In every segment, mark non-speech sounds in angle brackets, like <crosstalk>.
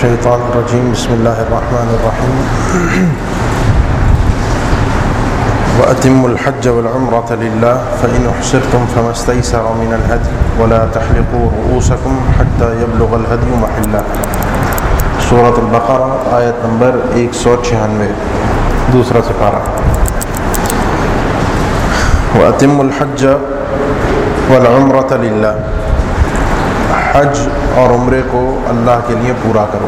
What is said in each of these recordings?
الشيطان الرجيم. بسم الله الرحمن الرحيم. <clears throat> وأتموا الحج والعمرة لله فإن أحسرتم فما استيسر من الهدي ولا تحلقوا رؤوسكم حتى يبلغ الهدي محله. سورة البقرة آية نمبر 196 دوسرا سپارہ وأتموا الحج والعمرة لله. حج اور عمرے کو اللہ کے لیے پورا کرو۔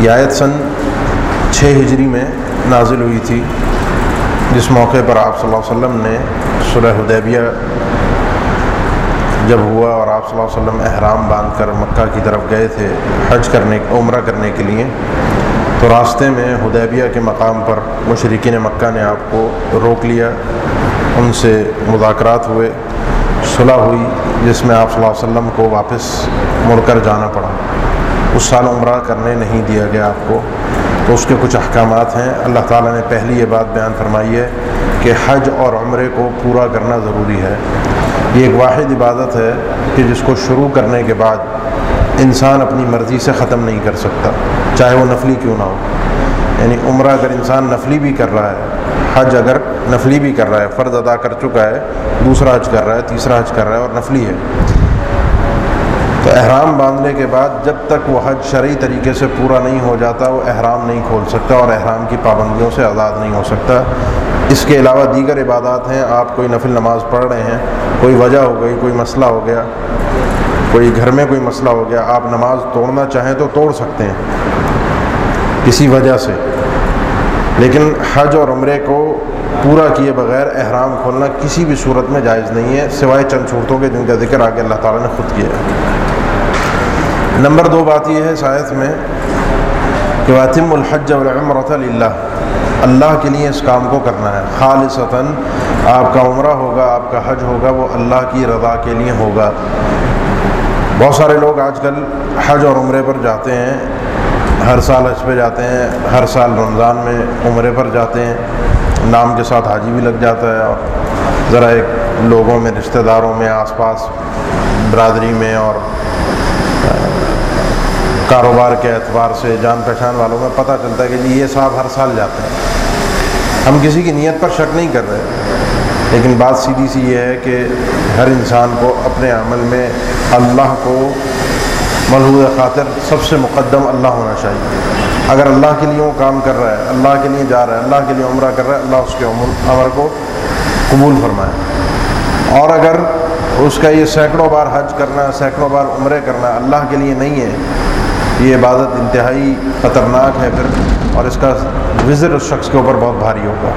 یہ آیت سن چھ ہجری میں نازل ہوئی تھی، جس موقع پر آپ صلی اللہ علیہ وسلم نے صلح حدیبیہ جب ہوا اور آپ صلی اللہ علیہ وسلم احرام باندھ کر مکہ کی طرف گئے تھے حج کرنے، عمرہ کرنے کے لیے، تو راستے میں حدیبیہ کے مقام پر مشرقین مکہ نے آپ کو روک لیا، ان سے مذاکرات ہوئے۔ صلح ہوئی جس میں آپ صلی اللہ علیہ وسلم کو واپس مڑ کر جانا پڑا۔ اس سال عمرہ کرنے نہیں دیا گیا آپ کو۔ تو اس کے کچھ احکامات ہیں۔ اللہ تعالیٰ نے پہلی یہ بات بیان فرمائی ہے کہ حج اور عمرے کو پورا کرنا ضروری ہے۔ یہ ایک واحد عبادت ہے کہ جس کو شروع کرنے کے بعد انسان اپنی مرضی سے ختم نہیں کر سکتا، چاہے وہ نفلی کیوں نہ ہو۔ یعنی عمرہ اگر انسان نفلی بھی کر رہا ہے، حج اگر نفلی بھی کر رہا ہے، فرض ادا کر چکا ہے، دوسرا حج کر رہا ہے، تیسرا حج کر رہا ہے اور نفلی ہے۔ تو احرام باندھنے کے بعد جب تک وہ حج شرعی طریقے سے پورا نہیں ہو جاتا، وہ احرام نہیں کھول سکتا اور احرام کی پابندیوں سے آزاد نہیں ہو سکتا۔ اس کے علاوہ دیگر عبادات ہیں، آپ کوئی نفل نماز پڑھ رہے ہیں، کوئی وجہ ہو گئی، کوئی مسئلہ ہو گیا، کوئی گھر میں کوئی مسئلہ ہو گیا، آپ نماز توڑنا چاہیں تو توڑ سکتے ہیں، کسی وجہ سے۔ لیکن حج اور عمرے کو پورا کیے بغیر احرام کھولنا کسی بھی صورت میں جائز نہیں ہے، سوائے چند صورتوں کے جن کا ذکر آگے اللہ تعالیٰ نے خود کیا ہے۔ نمبر دو بات یہ ہے شاید میں کہ واطم الحج والعمرۃ اللہ اللہ کے لیے اس کام کو کرنا ہے۔ خالصتاً آپ کا عمرہ ہوگا، آپ کا حج ہوگا، وہ اللہ کی رضا کے لیے ہوگا۔ بہت سارے لوگ آج کل حج اور عمرے پر جاتے ہیں، ہر سال حج پہ جاتے ہیں، ہر سال رمضان میں عمرے پر جاتے ہیں۔ نام کے ساتھ حاجی بھی لگ جاتا ہے اور ذرا ایک لوگوں میں، رشتہ داروں میں، آس پاس برادری میں اور کاروبار کے اعتبار سے، جان پہچان والوں میں پتہ چلتا ہے کہ جی یہ صاحب ہر سال جاتے ہیں۔ ہم کسی کی نیت پر شک نہیں کر رہے، لیکن بات سیدھی سی یہ ہے کہ ہر انسان کو اپنے عمل میں اللہ کو ملحوظ خاطر سب سے مقدم اللہ ہونا چاہیے۔ اگر اللہ کے لیے وہ کام کر رہا ہے، اللہ کے لیے جا رہا ہے، اللہ کے لیے عمرہ کر رہا ہے، اللہ اس کے عمر کو قبول فرمائے۔ اور اگر اس کا یہ سینکڑوں بار حج کرنا، سینکڑوں بار عمرے کرنا اللہ کے لیے نہیں ہے، یہ عبادت انتہائی خطرناک ہے پھر، اور اس کا وزر اس شخص کے اوپر بہت بھاری ہوگا۔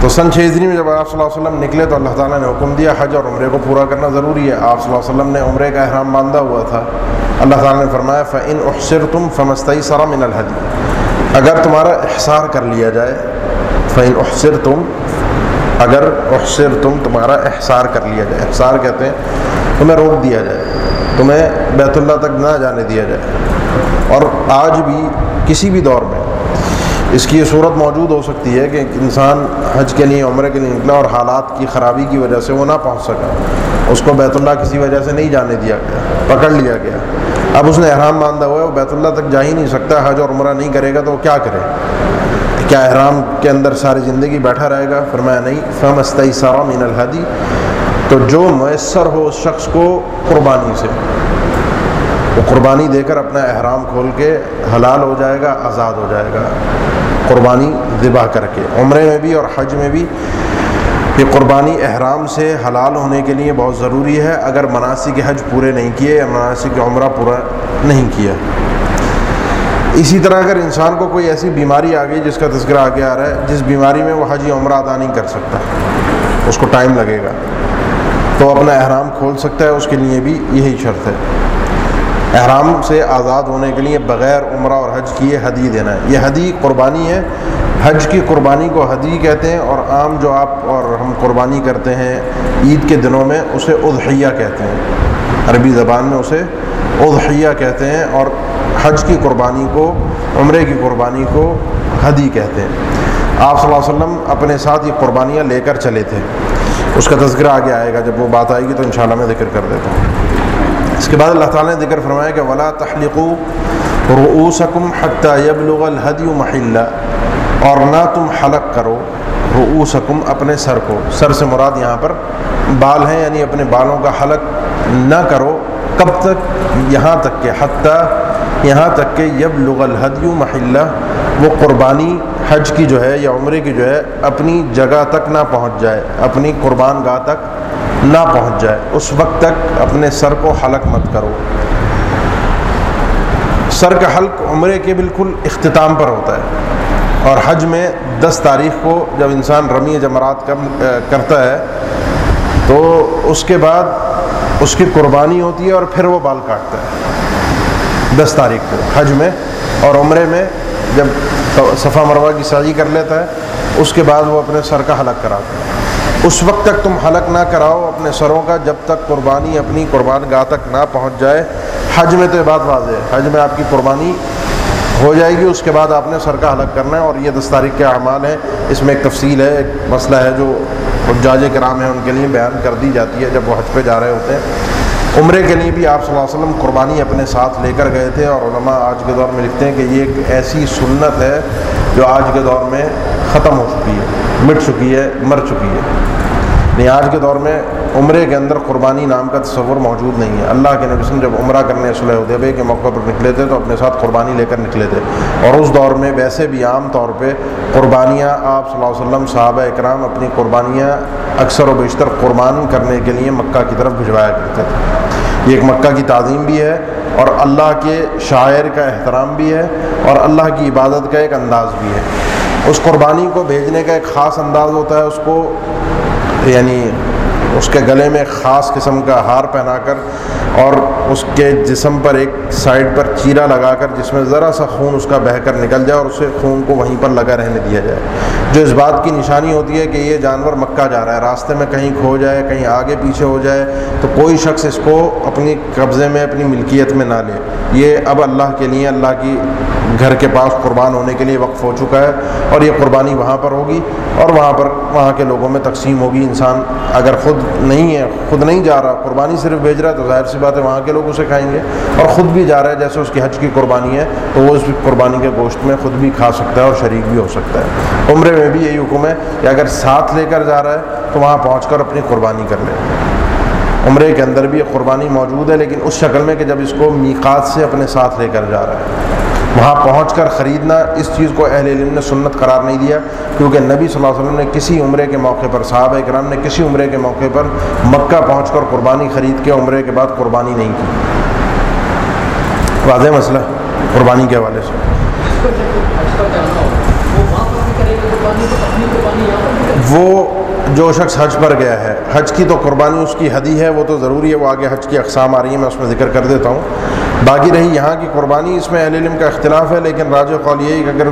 تو سن چھ دن میں جب آپ صلی اللہ علیہ وسلم نکلے تو اللہ تعالیٰ نے حکم دیا، حج اور عمرے کو پورا کرنا ضروری ہے۔ آپ صلی اللہ علیہ وسلم نے عمرے کا احرام باندھا ہوا تھا۔ اللہ تعالیٰ نے فرمایا فعن احسر تم فمستئی سرم من الحدی اگر تمہارا احسار کر لیا جائے فعن احسر تم اگر احسر تم تمہارا احسار کر لیا جائے احسار کہتے ہیں تمہیں روک دیا جائے، تمہیں بیت اللہ تک نہ جانے دیا جائے۔ اور آج بھی کسی بھی دور میں اس کی یہ صورت موجود ہو سکتی ہے کہ انسان حج کے لیے، عمرے کے لیے نکلا اور حالات کی خرابی کی وجہ سے وہ نہ پہنچ سکا، اس کو بیت اللہ کسی وجہ سے نہیں جانے دیا گیا، پکڑ لیا گیا۔ اب اس نے احرام باندھا ہوا ہے، وہ بیت اللہ تک جا ہی نہیں سکتا، حج اور عمرہ نہیں کرے گا تو وہ کیا کرے؟ کیا احرام کے اندر ساری زندگی بیٹھا رہے گا؟ فرمایا نہیں فم استعی سارا مین الحدی تو جو میسر ہو اس شخص کو قربانی سے، وہ قربانی دے کر اپنا احرام کھول کے حلال ہو جائے گا، آزاد ہو جائے گا، قربانی ذبح کر کے، عمرے میں بھی اور حج میں بھی۔ یہ قربانی احرام سے حلال ہونے کے لیے بہت ضروری ہے، اگر مناسب حج پورے نہیں کیے یا مناسب عمرہ پورا نہیں کیا۔ اسی طرح اگر انسان کو کوئی ایسی بیماری آ گئی جس کا تذکرہ آگے آ رہا ہے، جس بیماری میں وہ حج عمرہ ادا نہیں کر سکتا، اس کو ٹائم لگے گا۔ تو اپنا احرام کھول سکتا ہے، اس کے لیے بھی یہی شرط ہے۔ احرام سے آزاد ہونے کے لیے بغیر عمرہ اور حج کیے حدی دینا ہے۔ یہ حدی قربانی ہے حج کی قربانی کو حدی کہتے ہیں اور عام جو آپ اور ہم قربانی کرتے ہیں عید کے دنوں میں اسے اضحیہ کہتے ہیں۔ عربی زبان میں اسے اضحیہ کہتے ہیں اور حج کی قربانی کو، عمرے کی قربانی کو حدی کہتے ہیں۔ آپ صلی اللہ علیہ وسلم اپنے ساتھ یہ قربانیاں لے کر چلے تھے۔ اس کا تذکرہ آگے آئے گا، جب وہ بات آئے گی تو انشاءاللہ میں ذکر کر دیتا ہوں۔ اس کے بعد اللہ تعالیٰ نے ذکر فرمایا کہ ولا تخلیق رؤوسکم حتیٰ یبلغ الحدی محلہ اور نہ تم حلق کرو، رؤوسکم اپنے سر کو۔ سر سے مراد یہاں پر بال ہیں یعنی اپنے بالوں کا حلق نہ کرو۔ کب تک؟ یہاں تک کہ، حتیٰ یہاں تک کہ یب لغ الحدی محلہ، وہ قربانی حج کی جو ہے یا عمرے کی جو ہے، اپنی جگہ تک نہ پہنچ جائے، اپنی قربان گاہ تک نہ پہنچ جائے۔ اس وقت تک اپنے سر کو حلق مت کرو۔ سر کا حلق عمرے کے بالکل اختتام پر ہوتا ہے۔ اور حج میں دس تاریخ کو جب انسان رمی جمرات کرتا ہے، تو اس کے بعد اس کی قربانی ہوتی ہے اور پھر وہ بال کاٹتا ہے۔ دس تاریخ کو، حج میں اور عمرے میں جب صفا مروا کی سازی کر لیتا ہے، اس کے بعد وہ اپنے سر کا حلق کراتا ہے۔ اس وقت تک تم حلق نہ کراؤ اپنے سروں کا، جب تک قربانی اپنی قربان گاہ تک نہ پہنچ جائے۔ حج میں تو یہ بات واضح ہے، حج میں آپ کی قربانی ہو جائے گی، اس کے بعد آپ نے سر کا حلق کرنا ہے اور یہ دس تاریخ کے اعمال ہیں۔ اس میں ایک تفصیل ہے، ایک مسئلہ ہے جو جاج کرام ہیں، ان کے لیے بیان کر دی جاتی ہے جب وہ حج پہ جا رہے ہوتے ہیں۔ عمرے کے لیے بھی آپ صلی اللہ علیہ وسلم قربانی اپنے ساتھ لے کر گئے تھے اور علماء آج کے دور میں لکھتے ہیں کہ یہ ایک ایسی سنت ہے جو آج کے دور میں ختم ہو چکی ہے، مٹ چکی ہے، مر چکی ہے۔ نہیں آج کے دور میں عمرے کے اندر قربانی نام کا تصور موجود نہیں ہے۔ اللہ کے نبی وسلم جب عمرہ کرنے صلی حدیبے کے موقع پر نکلے تھے تو اپنے ساتھ قربانی لے کر نکلے تھے۔ اور اس دور میں ویسے بھی عام طور پہ قربانیاں آپ صلی اللہ علیہ وسلم صحابہ اکرام اپنی قربانیاں اکثر و بیشتر قربان کرنے کے لیے مکہ کی طرف بھجوایا کرتے تھے۔ یہ ایک مکہ کی تعظیم بھی ہے اور اللہ کے شاعر کا احترام بھی ہے اور اللہ کی عبادت کا ایک انداز بھی ہے۔ اس قربانی کو بھیجنے کا ایک خاص انداز ہوتا ہے، اس کو یعنی اس کے گلے میں خاص قسم کا ہار پہنا کر اور اس کے جسم پر ایک سائڈ پر چیرا لگا کر جس میں ذرا سا خون اس کا بہہ کر نکل جائے اور اسے خون کو وہیں پر لگا رہنے دیا جائے۔ جو اس بات کی نشانی ہوتی ہے کہ یہ جانور مکہ جا رہا ہے، راستے میں کہیں کھو جائے، کہیں آگے پیچھے ہو جائے، تو کوئی شخص اس کو اپنی قبضے میں، اپنی ملکیت میں نہ لے۔ یہ اب اللہ کے لیے، اللہ کی گھر کے پاس قربان ہونے کے لیے وقف ہو چکا ہے اور یہ قربانی وہاں پر ہوگی اور وہاں پر وہاں کے لوگوں میں تقسیم ہوگی۔ انسان اگر خود نہیں ہے، خود نہیں جا رہا، قربانی صرف بھیج رہا ہے تو ظاہر سی بات ہے وہاں کے لوگ اسے کھائیں گے۔ اور خود بھی جا رہا ہے، جیسے اس کی حج کی قربانی ہے، تو وہ اس قربانی کے گوشت میں خود بھی کھا سکتا ہے اور شریک بھی ہو سکتا ہے۔ عمرے میں بھی یہی حکم ہے کہ اگر ساتھ لے کر جا رہا ہے تو وہاں پہنچ کر اپنی قربانی کر لے۔ عمرے کے اندر بھی یہ قربانی موجود ہے، لیکن اس شکل میں کہ جب اس کو میقات سے اپنے ساتھ لے کر جا رہا ہے۔ وہاں پہنچ کر خریدنا، اس چیز کو اہل علم نے سنت قرار نہیں دیا، کیونکہ نبی صلی اللہ علیہ وسلم نے کسی عمرے کے موقع پر، صحابہ کرام نے کسی عمرے کے موقع پر مکہ پہنچ کر قربانی خرید کے عمرے کے بعد قربانی نہیں کی۔ واضح مسئلہ؟ قربانی کے حوالے سے۔ وہ جو شخص حج پر گیا ہے، حج کی تو قربانی اس کی حدی ہے، وہ تو ضروری ہے، وہ آگے حج کی اقسام آ رہی ہیں، میں اس میں ذکر کر دیتا ہوں۔ باقی رہی یہاں کی قربانی، اس میں اہل علم کا اختلاف ہے، لیکن راج قول یہی کہ اگر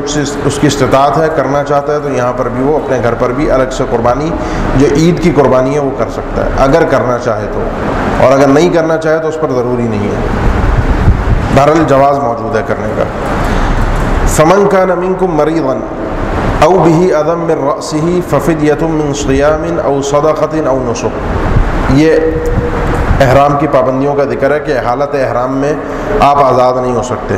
اس کی استطاعت ہے، کرنا چاہتا ہے، تو یہاں پر بھی وہ اپنے گھر پر بھی الگ سے قربانی، جو عید کی قربانی ہے، وہ کر سکتا ہے۔ اگر کرنا چاہے تو۔ اور اگر نہیں کرنا چاہے تو اس پر ضروری نہیں ہے۔ بہرحال جواز موجود ہے کرنے کا۔ فمن کا نمین کو مریضن او بھی عدم میں رسی ففد یتم سیامن او صداقت او نسخ یہ احرام کی پابندیوں کا ذکر ہے کہ حالت احرام میں آپ آزاد نہیں ہو سکتے،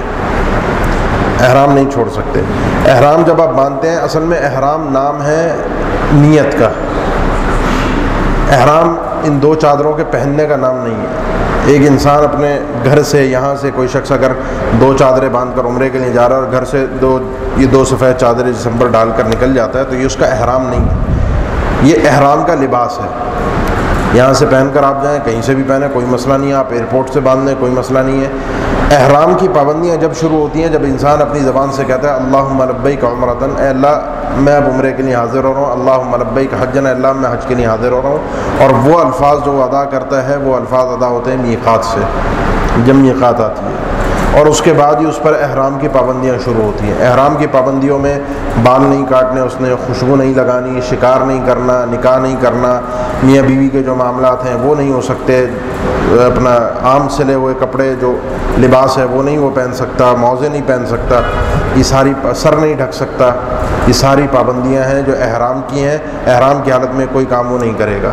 احرام نہیں چھوڑ سکتے۔ احرام جب آپ مانتے ہیں، اصل میں احرام نام ہے نیت کا۔ احرام ان دو چادروں کے پہننے کا نام نہیں ہے۔ ایک انسان اپنے گھر سے، یہاں سے کوئی شخص اگر دو چادریں باندھ کر عمرے کے لیے جا رہا ہے اور گھر سے دو یہ دو سفید چادریں جسم پر ڈال کر نکل جاتا ہے تو یہ اس کا احرام نہیں ہے۔ یہ احرام کا لباس ہے۔ یہاں سے پہن کر آپ جائیں، کہیں سے بھی پہنیں، کوئی مسئلہ نہیں ہے۔ آپ ایئرپورٹ سے باندھ لیں، کوئی مسئلہ نہیں ہے۔ احرام کی پابندیاں جب شروع ہوتی ہیں، جب انسان اپنی زبان سے کہتا ہے اللہ ملبئی کا عمرتن اے اللہ، میں اب عمرے کے لیے حاضر ہو رہا ہوں۔ اللہ ملبئی کا حجن اللہ، میں حج کے لیے حاضر ہو رہا ہوں۔ اور وہ الفاظ جو ادا کرتا ہے، وہ الفاظ ادا ہوتے ہیں میقات سے۔ جب میقات آتی ہے۔ اور اس کے بعد ہی اس پر احرام کی پابندیاں شروع ہوتی ہیں۔ احرام کی پابندیوں میں بال نہیں کاٹنے، اس نے خوشبو نہیں لگانی، شکار نہیں کرنا، نکاح نہیں کرنا، میاں بیوی کے جو معاملات ہیں وہ نہیں ہو سکتے۔ اپنا عام سلے ہوئے کپڑے جو لباس ہے وہ نہیں وہ پہن سکتا، موزے نہیں پہن سکتا۔ یہ ساری سر نہیں ڈھک سکتا۔ یہ ساری پابندیاں ہیں جو احرام کی ہیں۔ احرام کی حالت میں کوئی کام وہ نہیں کرے گا۔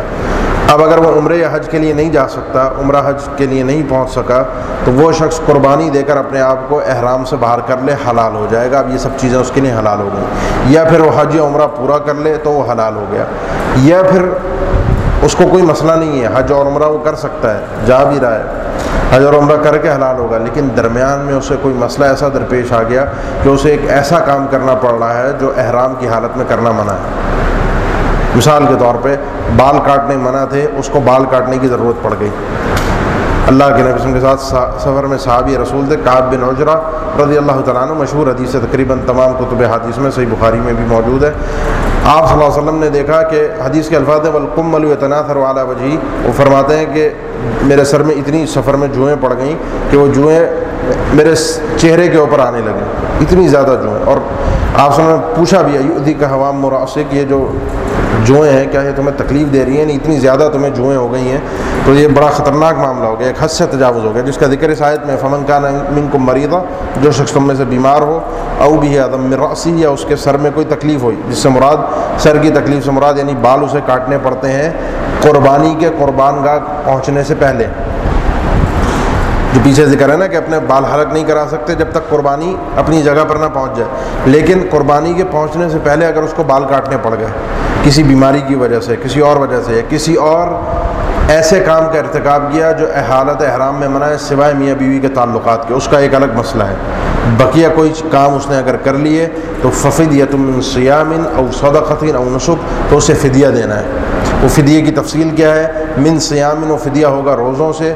اب اگر وہ عمرے یا حج کے لیے نہیں جا سکتا، عمرہ حج کے لیے نہیں پہنچ سکا، تو وہ شخص قربانی دے کر اپنے آپ کو احرام سے باہر کر لے، حلال ہو جائے گا۔ اب یہ سب چیزیں اس کے لیے حلال ہو گئیں۔ یا پھر وہ حج یا عمرہ پورا کر لے تو وہ حلال ہو گیا۔ یا پھر اس کو کوئی مسئلہ نہیں ہے، حج اور عمرہ وہ کر سکتا ہے، جا بھی رہا ہے۔ حج اور عمرہ کر کے حلال ہوگا، لیکن درمیان میں اسے کوئی مسئلہ ایسا درپیش آ گیا کہ اسے ایک ایسا کام کرنا پڑ رہا ہے جو احرام کی حالت میں کرنا منع ہے۔ مثال کے طور پہ بال کاٹنے منع تھے، اس کو بال کاٹنے کی ضرورت پڑ گئی۔ اللہ کے نبی کے ساتھ سفر میں صحابی رسول تھے کاب بن عجرا رضی اللہ تعالیٰ عنہ، مشہور حدیث ہے، تقریباً تمام کتب حدیث میں، صحیح بخاری میں بھی موجود ہے۔ آپ صلی اللہ علیہ وسلم نے دیکھا کہ حدیث کے الفاظ ولکم تناثر والا وجی وہ فرماتے ہیں کہ میرے سر میں اتنی سفر میں جوئیں پڑ گئیں کہ وہ جوئیں میرے چہرے کے اوپر آنے لگیں۔ اتنی زیادہ جوئیں۔ اور آپ نے پوچھا بھی ادھی کا حوام مراسے کہ یہ جو جوئیں ہیں، کیا یہ تمہیں تکلیف دے رہی ہیں؟ نہیں، اتنی زیادہ تمہیں جوئیں ہو گئی ہیں۔ تو یہ بڑا خطرناک معاملہ ہو گیا، ایک حد سے تجاوز ہو گیا، جس کا ذکر اس آیت میں فمن کا من کو مریضہ جو شخص تم میں سے بیمار ہو، او بھی ہے عدم رسی یا اس کے سر میں کوئی تکلیف ہوئی، جس سے مراد سر کی تکلیف سے مراد یعنی بال اسے کاٹنے پڑتے ہیں، قربانی کے قربان گاہ پہنچنے سے پہلے۔ جو پیچھے ذکر ہے نا کہ اپنے بال حلق نہیں کرا سکتے جب تک قربانی اپنی جگہ پر نہ پہنچ جائے، لیکن قربانی کے پہنچنے سے پہلے اگر اس کو بال کاٹنے پڑ گئے۔ کسی بیماری کی وجہ سے، کسی اور وجہ سے، یا کسی اور ایسے کام کا ارتکاب کیا جو حالت احرام میں منائے سوائے میاں بیوی کے تعلقات کے۔ اس کا ایک الگ مسئلہ ہے۔ بقیہ کوئی کام اس نے اگر کر لیے تو ففید یا تم سیامن او صدقین او نسخ تو اسے فدیہ دینا ہے۔ وہ فدیے کی تفصیل کیا ہے؟ من سیامن و فدیہ ہوگا روزوں سے،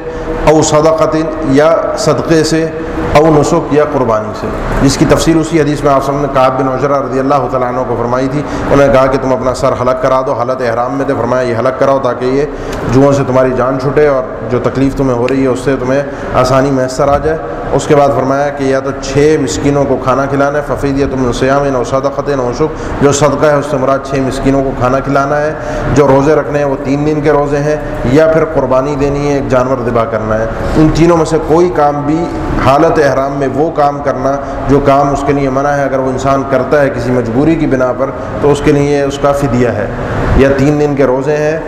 او صدقین یا صدقے سے او نسخ یا قربانی سے۔ جس کی تفصیل اسی حدیث میں آپ نے کعب بن عجرہ رضی اللہ تعالیٰ عنہ کو فرمائی تھی۔ انہوں نے کہا کہ تم اپنا سر حلق کرا دو، حالت احرام میں تھے۔ فرمایا، یہ حلق کراؤ تاکہ یہ جوؤں سے تمہاری جان چھٹے اور جو تکلیف تمہیں ہو رہی ہے اس سے تمہیں آسانی میسر آ جائے۔ اس کے بعد فرمایا کہ یا تو چھ مسکینوں کو کھانا کھلانا ہے ففید یا تم سیام نو صدقت نوشق جو صدقہ ہے، اس سے مراد چھ مسکینوں کو کھانا کھلانا ہے۔ جو روزے رکھنے ہیں، وہ تین دن کے روزے ہیں، یا پھر قربانی دینی ہے، ایک جانور ذبح کرنا ہے۔ ان تینوں میں سے کوئی کام بھی حالت احرام میں وہ کام کرنا جو کام اس کے لیے منع ہے، اگر وہ انسان کرتا ہے کسی مجبوری کی بنا پر، تو اس کے لیے اس کا فدیہ ہے۔ یا تین دن کے روزے ہیں،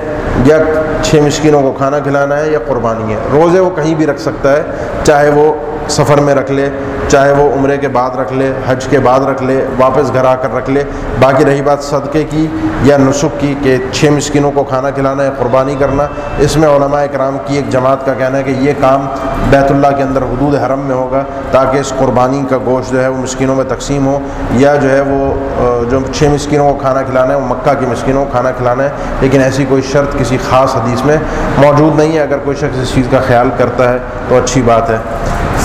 یا چھ مسکینوں کو کھانا کھلانا ہے، یا قربانی ہے۔ روزے وہ کہیں بھی رکھ سکتا ہے، چاہے وہ سفر میں رکھ لے چاہے وہ عمرے کے بعد رکھ لے، حج کے بعد رکھ لے، واپس گھر آ کر رکھ لے۔ باقی رہی بات صدقے کی یا نسخ کی کہ چھ مسکینوں کو کھانا کھلانا ہے قربانی کرنا، اس میں علماء کرام کی ایک جماعت کا کہنا ہے کہ یہ کام بیت اللہ کے اندر حدود حرم میں ہوگا تاکہ اس قربانی کا گوشت جو ہے وہ مسکینوں میں تقسیم ہو یا جو ہے وہ جو چھ مسکینوں کو کھانا کھلانا ہے، وہ مکہ کی مسکینوں کو کھانا کھلانا ہے۔ لیکن ایسی کوئی شرط کسی خاص حدیث میں موجود نہیں ہے۔ اگر کوئی شخص اس چیز کا خیال کرتا ہے تو اچھی بات ہے۔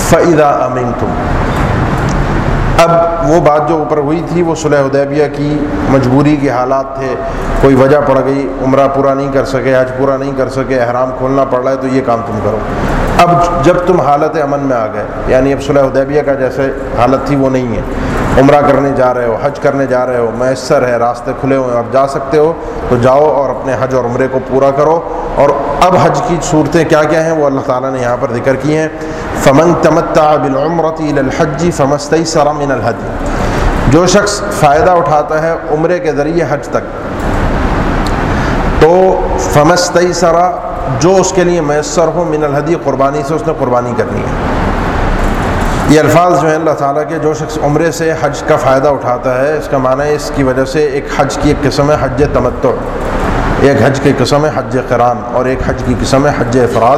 فعدہ امین تم اب وہ بات جو اوپر ہوئی تھی، وہ صلح ادیبیہ کی مجبوری کے حالات تھے۔ کوئی وجہ پڑ گئی، عمرہ پورا نہیں کر سکے، حج پورا نہیں کر سکے، احرام کھولنا پڑ رہا ہے تو یہ کام تم کرو۔ اب جب تم حالت امن میں آ گئے یعنی اب صلح ادیبیہ کا جیسے حالت تھی وہ نہیں ہے۔ عمرہ کرنے جا رہے ہو، حج کرنے جا رہے ہو، میسر ہے، راستے کھلے ہوئے آپ جا سکتے ہو تو جاؤ اور اپنے حج اور عمرے کو پورا کرو۔ اور اب حج کی صورتیں کیا کیا ہیں، وہ اللہ تعالیٰ نے یہاں پر ذکر کی ہیں۔ فمن تمتع بالعمرت الى الحج فمستيسر من الهدي۔ جو شخص فائدہ اٹھاتا ہے عمرے کے ذریعے حج تک، تو فمستيسر جو اس کے لیے میسر ہو من الحدی قربانی سے اس نے قربانی کرنی ہے۔ یہ الفاظ جو ہیں اللہ تعالیٰ کے، جو شخص عمرے سے حج کا فائدہ اٹھاتا ہے، اس کا معنی ہے اس کی وجہ سے ایک حج کی ایک قسم ہے حج تمتع۔ ایک حج کی قسم ہے حج قران اور ایک حج کی قسم ہے حج افراد۔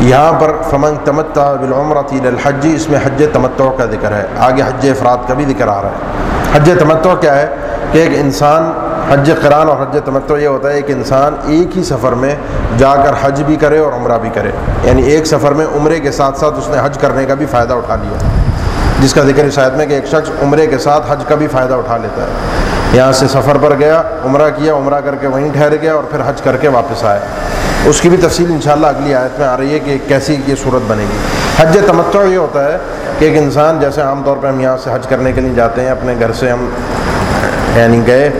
یہاں پر فمن تمتع بالعمرۃ الحج، اس میں حج تمتع کا ذکر ہے۔ آگے حج افراد کا بھی ذکر آ رہا ہے۔ حج تمتع کیا ہے؟ کہ ایک انسان حج قرآن اور حج تمتع، یہ ہوتا ہے کہ انسان ایک ہی سفر میں جا کر حج بھی کرے اور عمرہ بھی کرے۔ یعنی ایک سفر میں عمرے کے ساتھ ساتھ اس نے حج کرنے کا بھی فائدہ اٹھا لیا۔ جس کا ذکر شاید میں کہ ایک شخص عمرے کے ساتھ حج کا بھی فائدہ اٹھا لیتا ہے۔ یہاں سے سفر پر گیا، عمرہ کیا، عمرہ کر کے وہیں ٹھہر گیا اور پھر حج کر کے واپس آیا۔ اس کی بھی تفصیل انشاءاللہ اگلی آیت میں آ رہی ہے کہ کیسی یہ صورت بنے گی۔ حج تمتع یہ ہوتا ہے کہ ایک انسان جیسے عام طور پہ ہم یہاں سے حج کرنے کے لیے جاتے ہیں، اپنے گھر سے ہم یعنی گئے،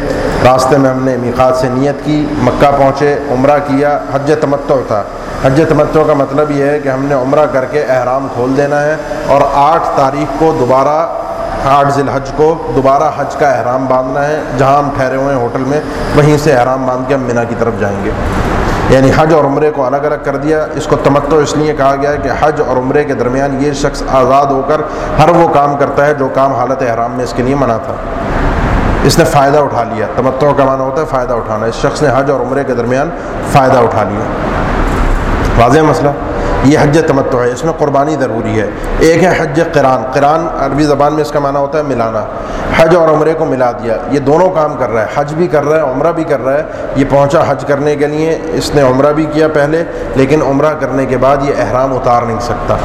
راستے میں ہم نے میقات سے نیت کی، مکہ پہنچے، عمرہ کیا، حج تمتع تھا۔ حج تمتع کا مطلب یہ ہے کہ ہم نے عمرہ کر کے احرام کھول دینا ہے اور آٹھ تاریخ کو دوبارہ، آٹھ ذی الحج کو دوبارہ حج کا احرام باندھنا ہے۔ جہاں ہم ٹھہرے ہوئے ہیں ہوٹل میں، وہیں سے احرام باندھ کے ہم مینا کی طرف جائیں گے۔ یعنی حج اور عمرے کو الگ الگ کر دیا۔ اس کو تمتع اس لیے کہا گیا ہے کہ حج اور عمرے کے درمیان یہ شخص آزاد ہو کر ہر وہ کام کرتا ہے جو کام حالت احرام میں اس کے لیے منع تھا۔ اس نے فائدہ اٹھا لیا۔ تمتع کا معنی ہوتا ہے فائدہ اٹھانا۔ اس شخص نے حج اور عمرے کے درمیان فائدہ اٹھا لیا۔ واضح مسئلہ؟ یہ حج تمتع ہے، اس میں قربانی ضروری ہے۔ ایک ہے حج قرآن۔ قرآن عربی زبان میں اس کا معنی ہوتا ہے ملانا۔ حج اور عمرے کو ملا دیا۔ یہ دونوں کام کر رہا ہے۔ حج بھی کر رہا ہے، عمرہ بھی کر رہا ہے۔ یہ پہنچا حج کرنے کے لیے۔ اس نے عمرہ بھی کیا پہلے، لیکن عمرہ کرنے کے بعد یہ احرام اتار نہیں سکتا۔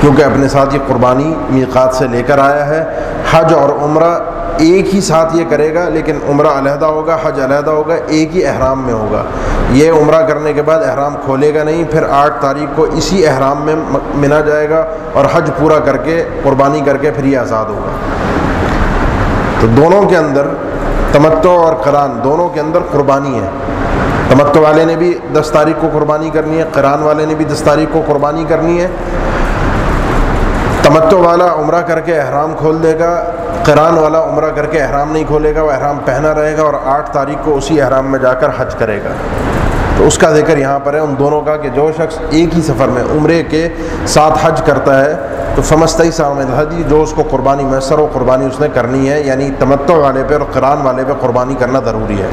کیونکہ اپنے ساتھ یہ قربانی میقات سے لے کر آیا ہے۔ حج اور عمرہ ایک ہی ساتھ یہ کرے گا، لیکن عمرہ علیحدہ ہوگا، حج علیحدہ ہوگا، ایک ہی احرام میں ہوگا۔ یہ عمرہ کرنے کے بعد احرام کھولے گا نہیں، پھر آٹھ تاریخ کو اسی احرام میں منا جائے گا اور حج پورا کر کے، قربانی کر کے پھر یہ آزاد ہوگا۔ تو دونوں کے اندر تمتو اور قرآن، دونوں کے اندر قربانی ہے۔ تمتو والے نے بھی دس تاریخ کو قربانی کرنی ہے، قرآن والے نے بھی دس تاریخ کو قربانی کرنی ہے۔ تمتو والا عمرہ کر کے احرام کھول دے گا قرآن والا عمرہ کر کے احرام نہیں کھولے گا، وہ احرام پہنا رہے گا اور آٹھ تاریخ کو اسی احرام میں جا کر حج کرے گا۔ تو اس کا ذکر یہاں پر ہے۔ ان دونوں کا کہ جو شخص ایک ہی سفر میں عمرے کے ساتھ حج کرتا ہے، تو فمستئی سامد حدی جو اس کو قربانی میسر و قربانی اس نے کرنی ہے یعنی تمتع والے پہ اور قرآن والے پہ قربانی کرنا ضروری ہے۔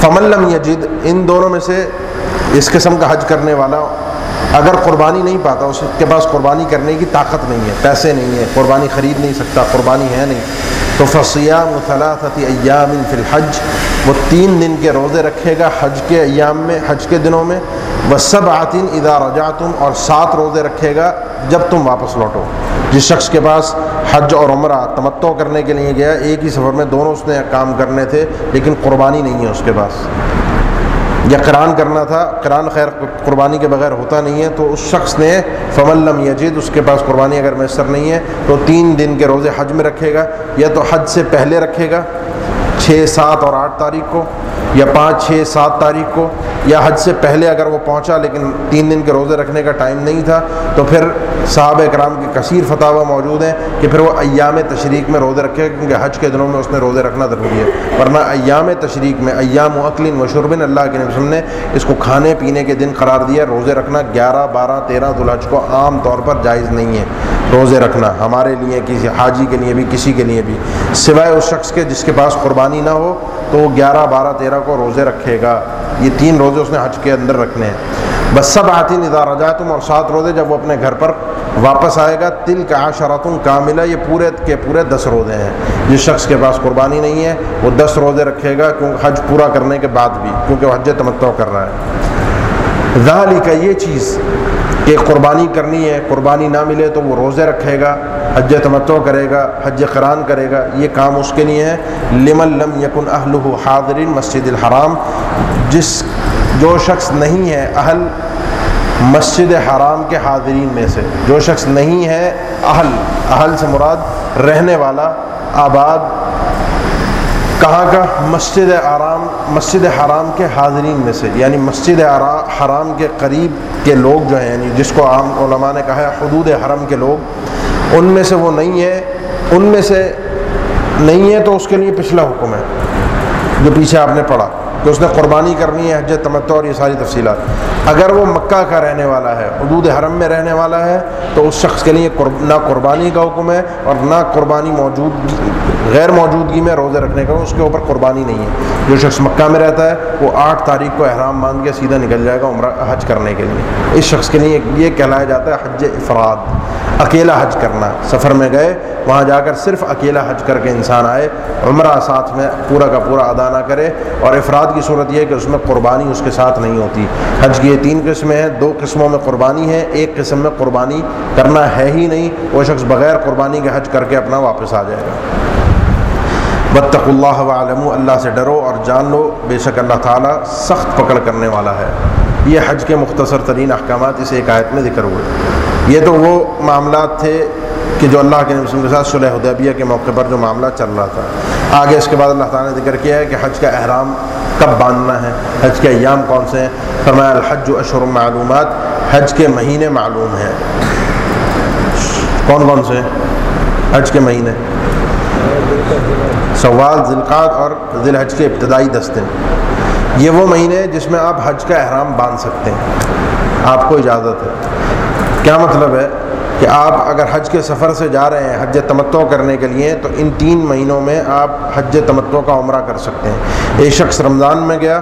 فملم یجد، ان دونوں میں سے اس قسم کا حج کرنے والا اگر قربانی نہیں پاتا، اس کے پاس قربانی کرنے کی طاقت نہیں ہے، پیسے نہیں ہے قربانی خرید نہیں سکتا، قربانی ہے نہیں۔ تو فصیام ثلاثت ایام فی الحج، وہ تین دن کے روزے رکھے گا حج کے ایام میں، حج کے دنوں میں۔ وہ سب آتین ادا رجا تم اور سات روزے رکھے گا جب تم واپس لوٹو۔ جس شخص کے پاس حج اور عمرہ تمتع کرنے کے لیے گیا، ایک ہی سفر میں دونوں اس نے کام کرنے تھے، لیکن قربانی نہیں ہے اس کے پاس۔ یا قرآن کرنا تھا، قرآن خیر قربانی کے بغیر ہوتا نہیں ہے، تو اس شخص نے فملم یجید اس کے پاس قربانی اگر میسر نہیں ہے، تو تین دن کے روزے حج میں رکھے گا، یا تو حج سے پہلے رکھے گا، چھ سات اور آٹھ تاریخ کو، یا پانچ چھ سات تاریخ کو، یا حج سے پہلے اگر وہ پہنچا لیکن تین دن کے روزے رکھنے کا ٹائم نہیں تھا، تو پھر صحابہ اکرام کے کثیر فتح موجود ہیں کہ پھر وہ ایام تشریق میں روزے رکھے کیونکہ حج کے دنوں میں اس نے روزے رکھنا ضروری ہے۔ ورنہ ایام تشریق میں، ایام و اقلین و شربن اللہ کے نبی نے اس کو کھانے پینے کے دن قرار دیا، روزے رکھنا گیارہ، بارہ، تیرہ دلحج کو عام طور پر جائز نہیں ہے۔ روزے رکھنا ہمارے لیے، کسی حاجی کے لیے بھی، کسی کے لیے بھی۔ سوائے اس شخص کے جس کے پاس قربانی نہ ہو، تو وہ گیارہ، بارہ، تیرہ کو روزے رکھے گا۔ یہ تین روزے اس نے حج کے اندر رکھنے ہیں۔ بس سب آتی ندارہ جائے تم اور سات روزے جب وہ اپنے گھر پر واپس آئے گا تل کا عشرتم کا ملا یہ پورے کے پورے دس روزے ہیں۔ جس شخص کے پاس قربانی نہیں ہے، وہ دس روزے رکھے گا، کیونکہ حج پورا کرنے کے بعد بھی، کیونکہ وہ حج تمتع کر رہا ہے۔ ظاہلی کا یہ چیز کہ قربانی کرنی ہے، قربانی نہ ملے تو وہ روزے رکھے گا، حج تمتع کرے گا، حج قرآن کرے گا، یہ کام اس کے لیے ہے۔ لمن لم یکن اہل حاضرین مسجد الحرام، جس جو شخص نہیں ہے اہل مسجد حرام کے حاضرین میں سے، جو شخص نہیں ہے اہل اہل سے مراد رہنے والا، آباد، کہاں کا؟ مسجد آرام، مسجد حرام کے حاضرین میں سے۔ یعنی مسجد حرام کے قریب کے لوگ جو ہیں یعنی جس کو عام علماء نے کہا ہے حدود حرم کے لوگ، ان میں سے وہ نہیں ہے۔ ان میں سے نہیں ہے تو اس کے لیے پچھلا حکم ہے، جو پیچھے آپ نے پڑھا۔ کہ اس نے قربانی کرنی ہے حج تمتع اور یہ ساری تفصیلات۔ اگر وہ مکہ کا رہنے والا ہے، حدود حرم میں رہنے والا ہے، تو اس شخص کے لیے نہ قربانی کا حکم ہے اور نہ قربانی موجود، غیر موجودگی میں روزے رکھنے کا، اس کے اوپر قربانی نہیں ہے۔ جو شخص مکہ میں رہتا ہے، وہ آٹھ تاریخ کو احرام باندھ کے سیدھا نکل جائے گا عمرہ، حج کرنے کے لیے۔ اس شخص کے لیے یہ کہلایا جاتا ہے حج افراد، اکیلا حج کرنا۔ سفر میں گئے، وہاں جا کر صرف اکیلا حج کر کے انسان آئے، عمرہ ساتھ میں پورا کا پورا ادا نہ کرے۔ اور افراد کی صورت یہ ہے کہ اس میں قربانی اس کے ساتھ نہیں ہوتی۔ حج کی یہ تین قسمیں ہیں، دو قسموں میں قربانی ہے، ایک قسم میں قربانی کرنا ہے ہی نہیں، وہ شخص بغیر قربانی کے حج کر کے اپنا واپس آ جائے گا۔ بطق اللہ عالم اللہ سے ڈرو اور جان لو، بے شک اللہ تعالیٰ سخت پکڑ کرنے والا ہے۔ یہ حج کے مختصر ترین احکامات اس ایک آیت میں ذکر ہوئے۔ یہ تو وہ معاملات تھے کہ جو اللہ کے نبی کے ساتھ صلح حدیبیہ کے موقع پر جو معاملہ چل رہا تھا۔ آگے اس کے بعد اللہ تعالیٰ نے ذکر کیا ہے کہ حج کا احرام کب باندھنا ہے؟ حج کے ایام کون سے ہیں؟ فرمایا، الحج و اشر معلومات، حج کے مہینے معلوم ہیں۔ کون کون سے حج کے مہینے۔ سوال ذلقات اور ذی الحج کے ابتدائی دس دن۔ یہ وہ مہینے جس میں آپ حج کا احرام باندھ سکتے ہیں۔ آپ کو اجازت ہے۔ کیا مطلب ہے؟ کہ آپ اگر حج کے سفر سے جا رہے ہیں، حج تمتو کرنے کے لیے، تو ان تین مہینوں میں آپ حج تمتو کا عمرہ کر سکتے ہیں۔ ایک شخص رمضان میں گیا،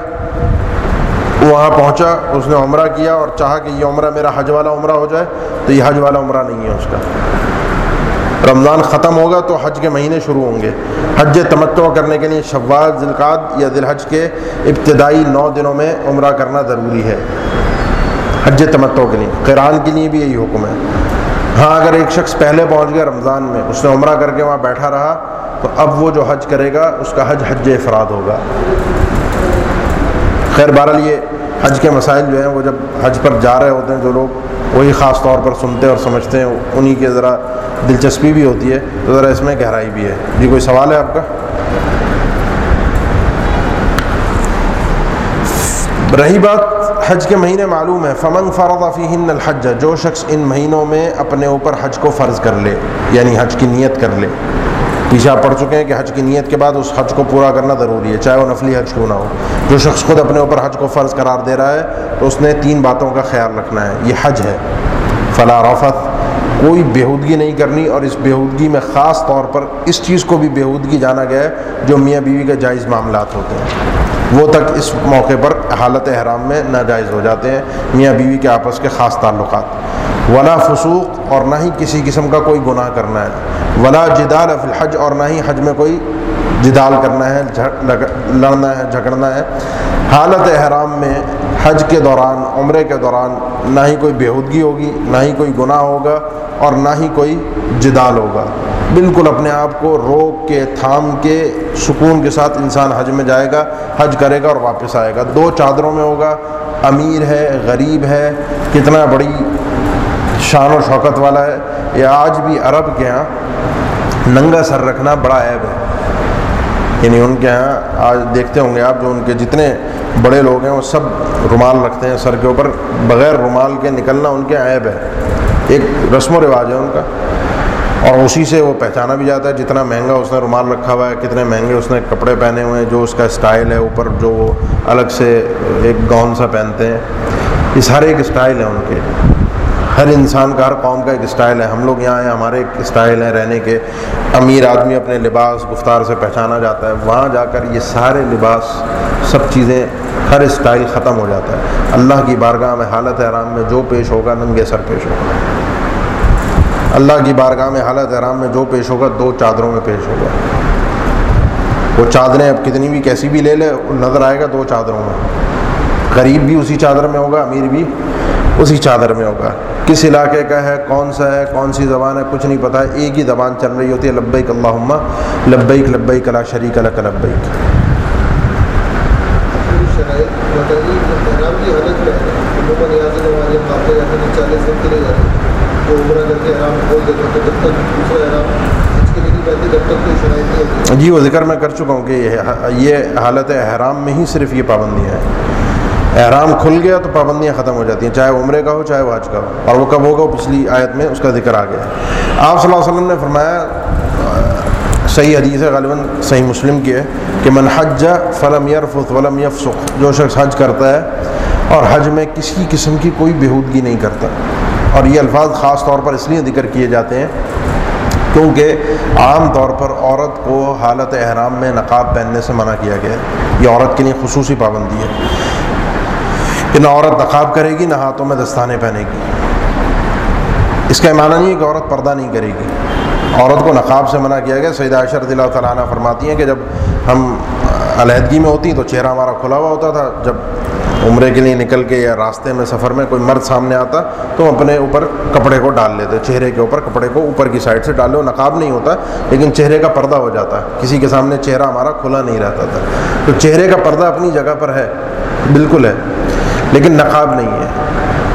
وہاں پہنچا، اس نے عمرہ کیا اور چاہا کہ یہ عمرہ میرا حج والا عمرہ ہو جائے، تو یہ حج والا عمرہ نہیں ہے اس کا۔ رمضان ختم ہوگا تو حج کے مہینے شروع ہوں گے۔ حج تمتو کرنے کے لیے شوال ذلقات یا دل حج کے ابتدائی نو دنوں میں عمرہ کرنا ضروری ہے۔ حج تمتو کے لیے، قرآن کے لیے بھی یہی حکم ہے۔ ہاں اگر ایک شخص پہلے پہنچ گیا رمضان میں، اس نے عمرہ کر کے وہاں بیٹھا رہا، تو اب وہ جو حج کرے گا، اس کا حج حج افراد ہوگا۔ خیر، بہرحال یہ حج کے مسائل جو ہیں، وہ جب حج پر جا رہے ہوتے ہیں، جو لوگ وہی خاص طور پر سنتے اور سمجھتے ہیں، انہی کے ذرا دلچسپی بھی ہوتی ہے، تو ذرا اس میں گہرائی بھی ہے۔ جی کوئی سوال ہے آپ کا؟ رہی بات حج کے مہینے معلوم ہے، فمن فرض فیہن الحج، جو شخص ان مہینوں میں اپنے اوپر حج کو فرض کر لے یعنی حج کی نیت کر لے۔ پیچھے آپ پڑھ چکے ہیں کہ حج کی نیت کے بعد اس حج کو پورا کرنا ضروری ہے، چاہے وہ نفلی حج کیوں نہ ہو۔ جو شخص خود اپنے اوپر حج کو فرض قرار دے رہا ہے، تو اس نے تین باتوں کا خیال رکھنا ہے، یہ حج ہے۔ فلا رفت کوئی بیہودگی نہیں کرنی اور اس بیہودگی میں خاص طور پر اس چیز کو بھی بیہودگی جانا گیا ہے جو میاں بیوی کے جائز معاملات ہوتے ہیں۔ وہ تک اس موقع پر حالت احرام میں ناجائز ہو جاتے ہیں میاں بیوی کے آپس کے خاص تعلقات۔ ولا فسوق اور نہ ہی کسی قسم کا کوئی گناہ کرنا ہے۔ ولا جدال فی الحج اور نہ ہی حج میں کوئی جدال کرنا ہے لڑنا ہے، جھگڑنا ہے۔ حالت احرام میں حج کے دوران، عمرے کے دوران نہ ہی کوئی بیہودگی ہوگی، نہ ہی کوئی گناہ ہوگا اور نہ ہی کوئی جدال ہوگا۔ بالکل اپنے آپ کو روک کے، تھام کے، سکون کے ساتھ انسان حج میں جائے گا، حج کرے گا اور واپس آئے گا۔ دو چادروں میں ہوگا، امیر ہے، غریب ہے، کتنا بڑی شان و شوکت والا ہے۔ یہ آج بھی عرب کے ہاں ننگا سر رکھنا بڑا عیب ہے۔ یعنی ان کے ہاں آج دیکھتے ہوں گے آپ جو ان کے جتنے بڑے لوگ ہیں وہ سب رومال رکھتے ہیں، سر کے اوپر بغیر رومال کے نکلنا ان کے عیب ہے۔ ایک رسم و رواج ہے ان کا۔ اور اسی سے وہ پہچانا بھی جاتا ہے جتنا مہنگا اس نے رومال رکھا ہوا ہے، کتنے مہنگے اس نے کپڑے پہنے ہوئے ہیں، جو اس کا اسٹائل ہے اوپر، جو وہ الگ سے ایک گاؤن سا پہنتے ہیں۔ اس ہر ایک اسٹائل ہے ان کے۔ ہر انسان کا، ہر قوم کا ایک اسٹائل ہے۔ ہم لوگ یہاں ہیں، ہمارے ایک اسٹائل ہیں رہنے کے۔ امیر آدمی اپنے لباس گفتار سے پہچانا جاتا ہے۔ وہاں جا کر یہ سارے لباس، سب چیزیں، ہر اسٹائل ختم ہو جاتا ہے۔ اللہ کی بارگاہ میں حالت حرام میں جو پیش ہوگا، ننگے سر پیش ہوگا۔ اللہ کی بارگاہ میں حالت حرام میں جو پیش ہوگا، دو چادروں میں پیش ہوگا۔ وہ چادریں اب کتنی بھی کیسی بھی لے لے، نظر آئے گا دو چادروں میں۔ غریب بھی اسی چادر میں ہوگا، امیر بھی اسی چادر میں ہوگا۔ کس علاقے کا ہے، کون سا ہے، کون سی زبان ہے، کچھ نہیں پتہ ہے ایک ہی زبان چل رہی ہوتی ہے، لبیک اللہ لبیک لبیک، لا شریک اللہ لبیک۔ جی وہ ذکر میں کر چکا ہوں کہ یہ حالت احرام میں ہی صرف یہ پابندیاں ہیں۔ احرام کھل گیا تو پابندیاں ختم ہو جاتی ہیں، چاہے عمرے کا ہو، چاہے وہ حج کا ہو۔ اور وہ کب ہوگا؟ وہ پچھلی آیت میں اس کا ذکر آ گیا آپ صلی اللہ علیہ وسلم نے فرمایا، صحیح حدیث ہے، غالباً صحیح مسلم کی ہے کہ من حج فلم یرفت ولم یفسق۔ جو شخص حج کرتا ہے اور حج میں کسی قسم کی کوئی بےحودگی نہیں کرتا۔ اور یہ الفاظ خاص طور پر اس لیے ذکر کیے جاتے ہیں کیونکہ عام طور پر عورت کو حالت احرام میں نقاب پہننے سے منع کیا گیا ہے۔ یہ عورت کے لیے خصوصی پابندی ہے۔ کہ نہ عورت نقاب کرے گی، نہ ہاتھوں میں دستانے پہنے گی۔ اس کا معنی نہیں ہے کہ عورت پردہ نہیں کرے گی۔ عورت کو نقاب سے منع کیا گیا۔ سید عائشہ رضی اللہ تعالیٰ عنہ فرماتی ہیں کہ جب ہم علیحدگی میں ہوتی تو چہرہ ہمارا کھلا ہوا ہوتا تھا۔ جب عمرے کے لیے نکل کے یا راستے میں سفر میں کوئی مرد سامنے آتا تو اپنے اوپر کپڑے کو ڈال لیتے۔ چہرے کے اوپر کپڑے کو اوپر کی سائڈ سے ڈال لو، نقاب نہیں ہوتا، لیکن چہرے کا پردہ ہو جاتا۔ ہے کسی کے سامنے چہرہ ہمارا کھلا نہیں رہتا تھا۔ تو چہرے کا پردہ اپنی جگہ پر ہے، بالکل ہے۔ لیکن نقاب نہیں ہے۔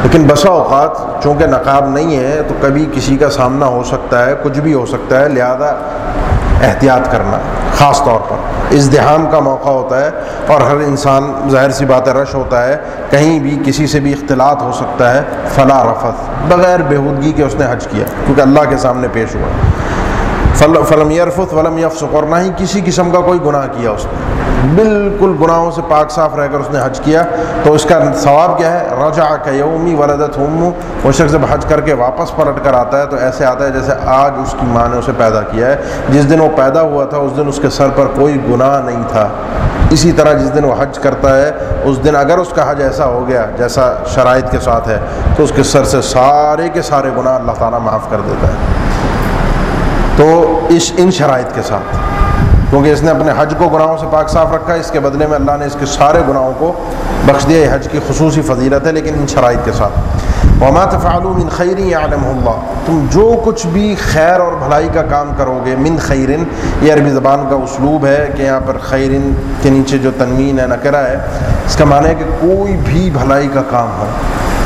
لیکن بسا اوقات چونکہ نقاب نہیں ہے تو کبھی کسی کا سامنا ہو سکتا ہے، کچھ بھی ہو سکتا ہے، لہذا احتیاط کرنا خاص طور پر۔ ازدحام کا موقع ہوتا ہے اور ہر انسان ظاہر سی بات رش ہوتا ہے۔ کہیں بھی کسی سے بھی اختلاط ہو سکتا ہے، فلا رفت بغیر بےحودگی کے اس نے حج کیا، کیونکہ اللہ کے سامنے پیش ہوا۔ فلم یرفت ولم یفسق، اور نہ ہی کسی قسم کا کوئی گناہ کیا اس نے۔ بالکل گناہوں سے پاک صاف رہ کر اس نے حج کیا۔ تو اس کا ثواب کیا ہے؟ رجا قیومی ولدت ہم۔ وہ شخص جب حج کر کے واپس پلٹ کر آتا ہے تو ایسے آتا ہے جیسے آج اس کی ماں نے اسے پیدا کیا ہے۔ جس دن وہ پیدا ہوا تھا، اس دن اس کے سر پر کوئی گناہ نہیں تھا۔ اسی طرح جس دن وہ حج کرتا ہے، اس دن اگر اس کا حج ایسا ہو گیا، جیسا شرائط کے ساتھ ہے، تو اس کے سر سے سارے کے سارے گناہ اللہ تعالیٰ معاف کر دیتا ہے۔ تو اس ان شرائط کے ساتھ، کیونکہ اس نے اپنے حج کو گناہوں سے پاک صاف رکھا ہے اس کے بدلے میں اللہ نے اس کے سارے گناہوں کو بخش دیا، یہ حج کی خصوصی فضیلت ہے، لیکن ان شرائط کے ساتھ۔ ومات من خیری عالم اللہ تم جو کچھ بھی خیر اور بھلائی کا کام کرو گے، من خیرن یہ عربی زبان کا اسلوب ہے کہ یہاں پر خیرن کے نیچے جو تنوین ہے نکرا ہے، اس کا معنی ہے کہ کوئی بھی بھلائی کا کام ہو۔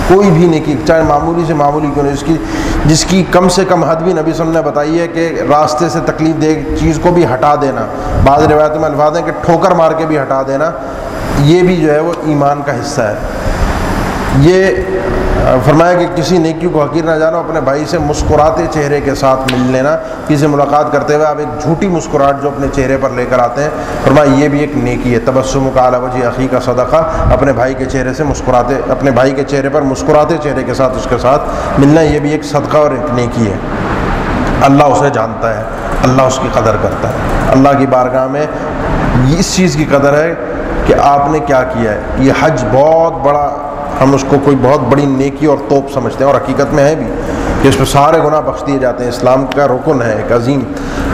کوئی بھی نیکی، چاہے معمولی سے معمولی کیوں نہیں، اس کی، جس کی کم سے کم حد بھی نبی صلی اللہ نے بتائی ہے کہ راستے سے تکلیف دے، چیز کو بھی ہٹا دینا۔ بعض روایت میں الفاظ ہیں کہ ٹھوکر مار کے بھی ہٹا دینا۔ یہ بھی جو ہے وہ ایمان کا حصہ ہے۔ یہ فرمایا کہ کسی نیکی کو حقیر نہ جانا اپنے بھائی سے مسکراتے چہرے کے ساتھ مل لینا۔ کسی سے ملاقات کرتے ہوئے آپ ایک جھوٹی مسکراہٹ جو اپنے چہرے پر لے کر آتے ہیں، فرمایا یہ بھی ایک نیکی ہے۔ تبسم کا وجہ عقی کا صدقہ، اپنے بھائی کے چہرے سے مسکراتے، اپنے بھائی کے چہرے پر مسکراتے چہرے کے ساتھ اس کے ساتھ ملنا، یہ بھی ایک صدقہ اور ایک نیکی ہے۔ اللہ اسے جانتا ہے، اللہ اس کی قدر کرتا ہے۔ اللہ کی بارگاہ میں اس چیز کی قدر ہے کہ آپ نے کیا کیا ہے؟ یہ حج بہت بڑا ہم اس کو کوئی بہت بڑی نیکی اور توپ سمجھتے ہیں اور حقیقت میں ہے بھی کہ اس میں سارے گناہ بخش دیے جاتے ہیں۔ اسلام کا رکن ہے ایک عظیم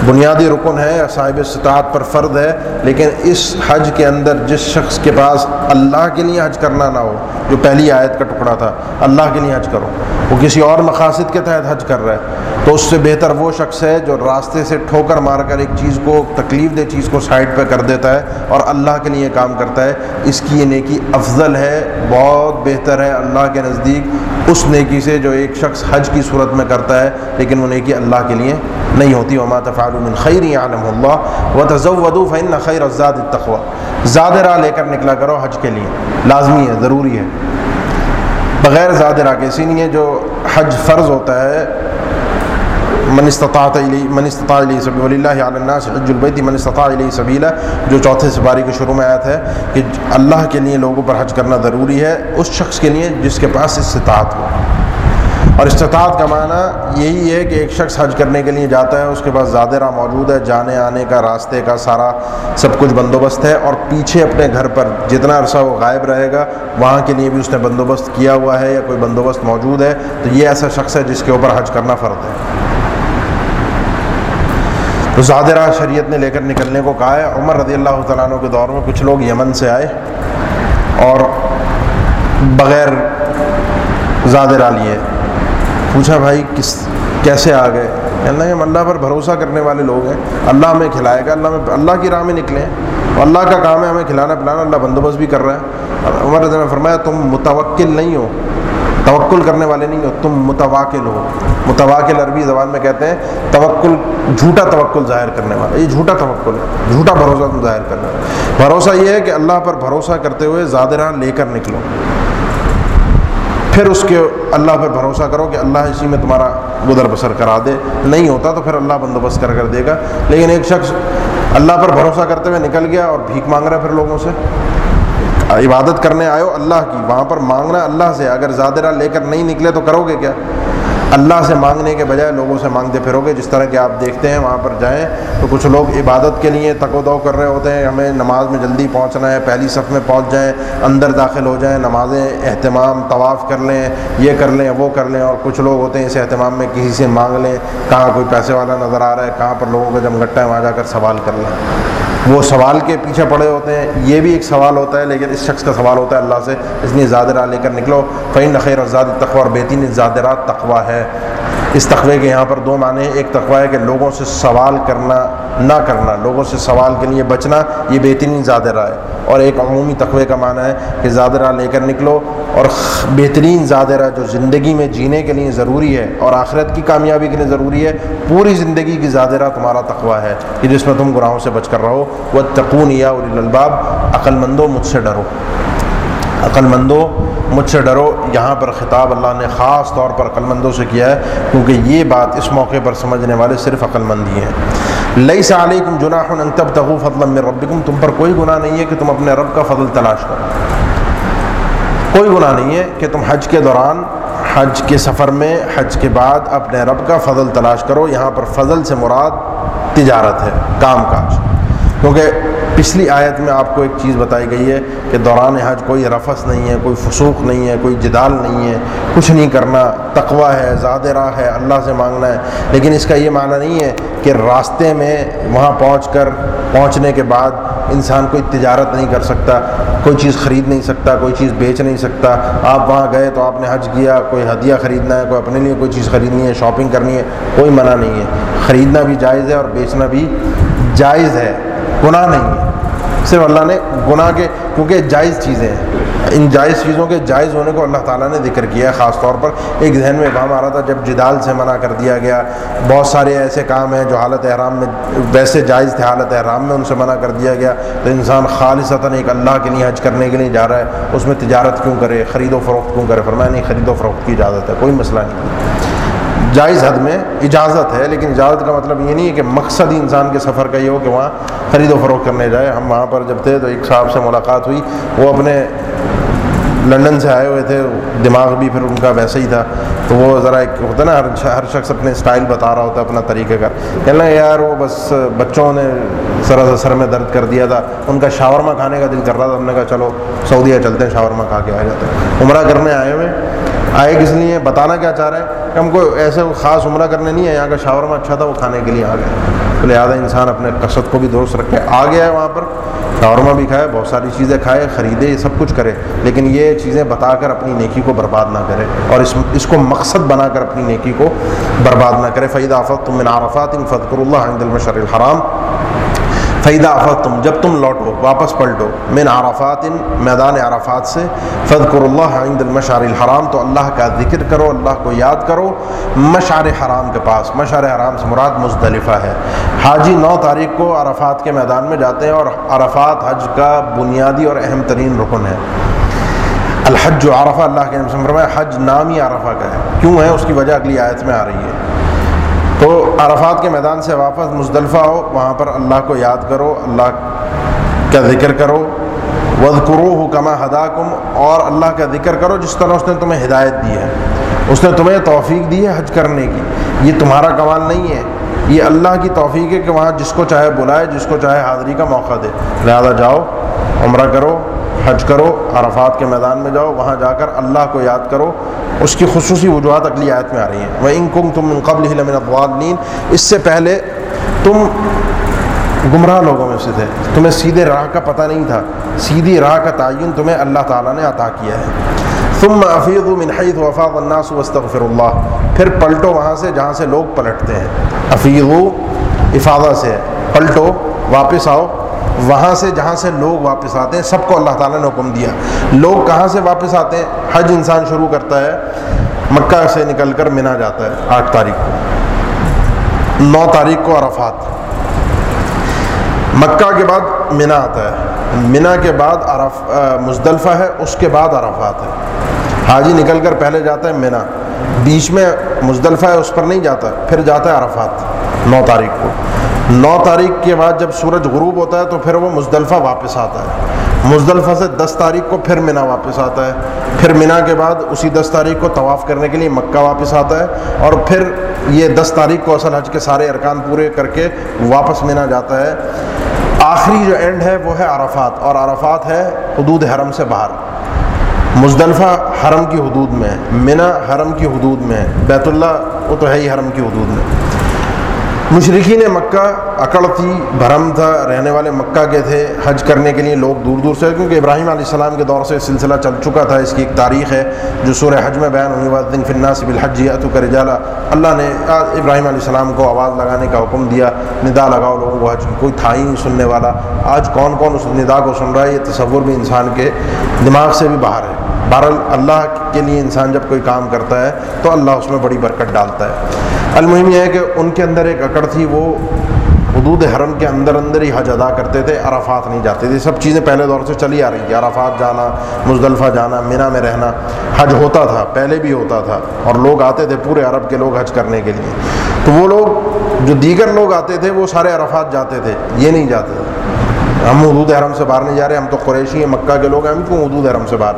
بنیادی رکن ہے، صاحب استطاعت پر فرد ہے، لیکن اس حج کے اندر جس شخص کے پاس اللہ کے لیے حج کرنا نہ ہو، جو پہلی آیت کا ٹکڑا تھا، اللہ کے لیے حج کرو، وہ کسی اور مقاصد کے تحت حج کر رہا ہے۔ تو اس سے بہتر وہ شخص ہے جو راستے سے ٹھوکر مار کر ایک چیز کو، تکلیف دہ چیز کو سائڈ پہ کر دیتا ہے اور اللہ کے لیے کام کرتا ہے۔ اس کی یہ نیکی افضل ہے، بہت بہتر ہے اللہ کے نزدیک۔ اس نیکی سے جو ایک شخص حج کی صورت میں کرتا ہے، لیکن وہ نیکی اللہ کے لیے نہیں ہوتی۔ وما من خیر عالم اللہ و تضو فن خیر ازاد تخوا زیادہ راہ لے کر نکلا کرو حج کے لیے۔ لازمی ہے، ضروری ہے۔ بغیر زیادہ راہ کے، اسی لیے جو حج فرض ہوتا ہے من استطاعت علی من استطاع علی سبی ولی اللہ علیہ الناس حج البیت من استطاع علی سبیلا جو چوتھے سپاری کے شروع میں آیا تھا کہ اللہ کے لیے لوگوں پر حج کرنا ضروری ہے، اس شخص کے لیے جس کے پاس استطاعت ہو۔ اور استطاعت کا معنی یہی ہے کہ ایک شخص حج کرنے کے لیے جاتا ہے، اس کے پاس زیادہ راہ موجود ہے، جانے آنے کا، راستے کا، سارا سب کچھ بندوبست ہے اور پیچھے اپنے گھر پر جتنا عرصہ وہ غائب رہے گا، وہاں کے لیے بھی اس نے بندوبست کیا ہوا ہے یا کوئی بندوبست موجود ہے۔ تو یہ ایسا شخص ہے جس کے اوپر حج کرنا فرض ہے۔ تو زیادہ راہ شریعت نے لے کر نکلنے کو کہا ہے۔ عمر رضی اللہ تعالیٰ عنہ کے دور میں کچھ لوگ یمن سے آئے اور بغیر زیادہ راہ لیے۔ پوچھا، بھائی، کس، کیسے آ گئے؟ کہ ہم اللہ پر بھروسہ کرنے والے لوگ ہیں۔ اللہ ہمیں کھلائے گا، اللہ میں اللہ کی راہ میں نکلے ہیں اللہ کا کام ہے ہمیں کھلانا پلانا، اللہ بندوبست بھی کر رہا ہے۔ عمر رضی نے فرمایا، تم متوکل نہیں ہو۔ توکل کرنے والے نہیں ہو تم متواکل ہو۔ متواکل عربی زبان میں کہتے ہیں، توکل جھوٹا توکل ظاہر کرنے والا۔ یہ جھوٹا توکل ہے، جھوٹا بھروسہ تم ظاہر کرنا بھروسہ یہ ہے کہ اللہ پر بھروسہ کرتے ہوئے زیادہ راہ لے کر نکلو۔ پھر اس کے اللہ پر بھروسہ کرو کہ اللہ اسی میں تمہارا گزر بسر کرا دے۔ نہیں ہوتا تو پھر اللہ بندوبست کر کر دے گا۔ لیکن ایک شخص اللہ پر بھروسہ کرتے ہوئے نکل گیا اور بھیک مانگ رہا ہے پھر لوگوں سے۔ عبادت کرنے آئے ہو اللہ کی، وہاں پر مانگنا اللہ سے، اگر زیادہ لے کر نہیں نکلے تو کرو گے کیا؟ اللہ سے مانگنے کے بجائے لوگوں سے مانگتے پھرو گے۔ جس طرح کہ آپ دیکھتے ہیں، وہاں پر جائیں تو کچھ لوگ عبادت کے لیے تک و دو کر رہے ہوتے ہیں۔ ہمیں نماز میں جلدی پہنچنا ہے، پہلی صف میں پہنچ جائیں، اندر داخل ہو جائیں، نمازیں اہتمام، طواف کر لیں، یہ کر لیں، وہ کر لیں اور کچھ لوگ ہوتے ہیں، اس اہتمام میں کسی سے مانگ لیں۔ کہاں کوئی پیسے والا نظر آ رہا ہے، کہاں پر لوگوں کا جمگٹا ہے، وہاں جا کر سوال کر لیں۔ وہ سوال کے پیچھے پڑے ہوتے ہیں، یہ بھی ایک سوال ہوتا ہے، لیکن اس شخص کا سوال ہوتا ہے، اللہ سے، اس لیے زیادہ لے کر نکلو۔ فعین خیر اور زیادہ تقوا اور بہترین زیادہ تقوا ہے۔ اس تقوے کے یہاں پر دو معنی ہیں۔ ایک تقوی ہے کہ لوگوں سے سوال کرنا نہ کرنا، لوگوں سے سوال کے لیے بچنا، یہ بہترین زیادہ راہ ہے۔ اور ایک عمومی تقوے کا معنی ہے کہ زادرہ لے کر نکلو اور بہترین زادرہ راہ جو زندگی میں جینے کے لیے ضروری ہے اور آخرت کی کامیابی کے لیے ضروری ہے، پوری زندگی کی زادرہ راہ تمہارا تقوی ہے۔ کہ جس میں تم گناہوں سے بچ کر رہو۔ وہ تقون یا الباب عقل مندو مجھ سے ڈرو۔ عقل مندو مجھ سے ڈرو، یہاں پر خطاب اللہ نے خاص طور پر عقلمندوں سے کیا ہے، کیونکہ یہ بات اس موقع پر سمجھنے والے صرف عقلمند ہی ہیں۔ لئی سے علیکم جناح ان تب تغو فضل ربکم، تم پر کوئی گناہ نہیں ہے کہ تم اپنے رب کا فضل تلاش کرو۔ کوئی گناہ نہیں ہے کہ تم حج کے دوران، حج کے سفر میں، حج کے بعد اپنے رب کا فضل تلاش کرو۔ یہاں پر فضل سے مراد تجارت ہے، کام کاج۔ کیونکہ پچھلی آیت میں آپ کو ایک چیز بتائی گئی ہے کہ دوران حج کوئی رفس نہیں ہے، کوئی فسوق نہیں ہے، کوئی جدال نہیں ہے، کچھ نہیں کرنا، تقوی ہے، زاد راہ ہے، اللہ سے مانگنا ہے۔ لیکن اس کا یہ معنی نہیں ہے کہ راستے میں وہاں پہنچ کر پہنچنے کے بعد انسان کوئی تجارت نہیں کر سکتا، کوئی چیز خرید نہیں سکتا، کوئی چیز بیچ نہیں سکتا۔ آپ وہاں گئے تو آپ نے حج کیا، کوئی ہدیہ خریدنا ہے، کوئی اپنے لیے کوئی چیز خریدنی ہے، شاپنگ کرنی ہے، کوئی منع نہیں ہے۔ خریدنا بھی جائز ہے اور بیچنا بھی جائز ہے، گناہ نہیں ہے۔ صرف اللہ نے گناہ کے کیونکہ جائز چیزیں ہیں۔ ان جائز چیزوں کے جائز ہونے کو اللہ تعالیٰ نے ذکر کیا ہے، خاص طور پر ایک ذہن میں بام آ رہا تھا جب جدال سے منع کر دیا گیا۔ بہت سارے ایسے کام ہیں جو حالت احرام میں ویسے جائز تھے، حالت احرام میں ان سے منع کر دیا گیا۔ تو انسان خالصتاً ایک اللہ کے لیے حج کرنے کے لیے جا رہا ہے، اس میں تجارت کیوں کرے؟ خرید و فروخت کیوں کرے؟ فرمایا نہیں، خرید و فروخت کی اجازت ہے، کوئی مسئلہ نہیں۔ جائز حد میں اجازت ہے، لیکن اجازت کا مطلب یہ نہیں ہے کہ مقصد ہی انسان کے سفر کا یہ ہو کہ وہاں خرید و فروخت کرنے جائے۔ ہم وہاں پر جب تھے تو ایک صاحب سے ملاقات ہوئی۔ وہ اپنے لنڈن سے آئے ہوئے تھے۔ دماغ بھی پھر ان کا ویسا ہی تھا۔ تو وہ ذرا ایک ہوتا ہے نا، ہر ہر شخص اپنے اسٹائل بتا رہا ہوتا ہے اپنا طریقہ کر کہنا یار، وہ بس بچوں نے سر سر میں درد کر دیا تھا۔ ان کا شاورما کھانے کا دل کر رہا تھا۔ ہم نے کہا، چلو، سعودیہ چلتے ہیں، شاورما کھا کے آ جاتے ہیں۔ عمرہ کرنے آئے ہوئے۔ آئے کس لیے؟ بتانا کیا چاہ رہے ہیں کہ ہم کو ایسے خاص عمرہ کرنے نہیں ہے، یہاں کا شاورما اچھا تھا، وہ کھانے کے لیے آ گئے تو لہٰذا انسان اپنے قصد کو بھی درست رکھے۔ آ گیا ہے وہاں پر، شاورما بھی کھائے، بہت ساری چیزیں کھائے، خریدے سب کچھ کرے۔ لیکن یہ چیزیں بتا کر اپنی نیکی کو برباد نہ کرے۔ اور اس اس کو مقصد بنا کر اپنی نیکی کو برباد نہ کرے۔ فعید آفت تم عرفات فطر اللہ عند المشر الحرام فیدہ آفت تم جب تم لوٹو، واپس پلٹو۔ من عرفات، میدان عرفات سے۔ فضکر اللہ عند المشار الحرام، تو اللہ کا ذکر کرو، اللہ کو یاد کرو۔ مشعر حرام کے پاس مشعر حرام سے مراد مزدلفہ ہے۔ حاجی نو تاریخ کو عرفات کے میدان میں جاتے ہیں اور عرفات حج کا بنیادی اور اہم ترین رکن ہے۔ الحج و عرفہ، اللہ کے فرمایا، حج نام ہی عرفہ کا ہے۔ کیوں ہے؟ اس کی وجہ اگلی آیت میں آ رہی ہے۔ تو عرفات کے میدان سے واپس مزدلفہ ہو، وہاں پر اللہ کو یاد کرو، اللہ کا ذکر کرو۔ ود کرو حکمہ ہدا کم اور اللہ کا ذکر کرو جس طرح اس نے تمہیں ہدایت دی ہے۔ اس نے تمہیں توفیق دی ہے حج کرنے کی۔ یہ تمہارا کمال نہیں ہے۔ یہ اللہ کی توفیق ہے کہ وہاں جس کو چاہے بلائے، جس کو چاہے حاضری کا موقع دے۔ لہذا جاؤ، عمرہ کرو۔ حج کرو، عرفات کے میدان میں جاؤ، وہاں جا کر اللہ کو یاد کرو، اس کی خصوصی وجوہات اگلی آیت میں آ رہی ہیں۔ وہ ان کم تم قبل اقوال اس سے پہلے تم گمراہ لوگوں میں سے تھے۔ تمہیں سیدھے راہ کا پتہ نہیں تھا۔ سیدھی راہ کا تعین تمہیں اللہ تعالیٰ نے عطا کیا ہے۔ ثم افیض من حیث وفاق الناس واستغفر اللہ پھر پلٹو وہاں سے جہاں سے لوگ پلٹتے ہیں۔ افیض افادہ سے۔ پلٹو، واپس آؤ۔ وہاں سے جہاں سے لوگ واپس آتے ہیں، سب کو اللہ تعالیٰ نے حکم دیا۔ لوگ کہاں سے واپس آتے ہیں؟ حج انسان شروع کرتا ہے، مکہ سے نکل کر منا جاتا ہے آٹھ تاریخ کو۔ نو تاریخ کو عرفات۔ مکہ کے بعد منا آتا ہے۔ منا کے بعد عرف مزدلفہ ہے، اس کے بعد عرفات ہے۔ حاجی نکل کر پہلے جاتا ہے منا بیچ میں مزدلفہ ہے، اس پر نہیں جاتا، پھر جاتا ہے عرفات۔ نو تاریخ کو۔ نو تاریخ کے بعد جب سورج غروب ہوتا ہے تو پھر وہ مزدلفہ واپس آتا ہے۔ مزدلفہ سے دس تاریخ کو پھر منا واپس آتا ہے۔ پھر منا کے بعد اسی دس تاریخ کو طواف کرنے کے لیے مکہ واپس آتا ہے اور پھر یہ دس تاریخ کو اصل حج کے سارے ارکان پورے کر کے واپس منا جاتا ہے۔ آخری جو اینڈ ہے وہ ہے عرفات اور عرفات ہے حدود حرم سے باہر۔ مزدلفہ حرم کی حدود میں منا حرم کی حدود میں بیت اللہ وہ تو ہے ہی حرم کی حدود میں۔ مشرقین مکہ اکڑ تھی بھرم تھا، رہنے والے مکہ کے تھے، حج کرنے کے لیے لوگ دور دور سے کیونکہ ابراہیم علیہ السلام کے دور سے سلسلہ چل چکا تھا۔ اس کی ایک تاریخ ہے، جو سورہ حج میں بیان ہونے بعد دن فناس بالحج تو کر جالا اللہ نے ابراہیم علیہ السلام کو آواز لگانے کا حکم دیا، ندا لگاؤ لوگوں کو حج، کوئی تھا ہی نہیں سننے والا۔ آج کون کون اس ندا کو سن رہا ہے؟ یہ تصور بھی انسان کے دماغ سے بھی باہر ہے۔ بہرحال اللہ کے لیے انسان جب کوئی کام کرتا ہے، تو اللہ اس میں بڑی برکت ڈالتا ہے۔ المہم یہ ہے کہ ان کے اندر ایک اکڑ تھی، وہ حدود حرم کے اندر اندر ہی حج ادا کرتے تھے، عرفات نہیں جاتے تھے۔ سب چیزیں پہلے دور سے چلی آ رہی تھی عرفات جانا، مزدلفہ جانا، مینا میں رہنا، حج ہوتا تھا، پہلے بھی ہوتا تھا۔ اور لوگ آتے تھے پورے عرب کے لوگ حج کرنے کے لیے۔ تو وہ لوگ، جو دیگر لوگ آتے تھے، وہ سارے عرفات جاتے تھے، یہ نہیں جاتے تھے۔ ہم حدود حرم سے باہر نہیں جا رہے، ہم تو قریشی ہیں، مکہ کے لوگ ہیں، ہم کیوں حدود حرم سے باہر؟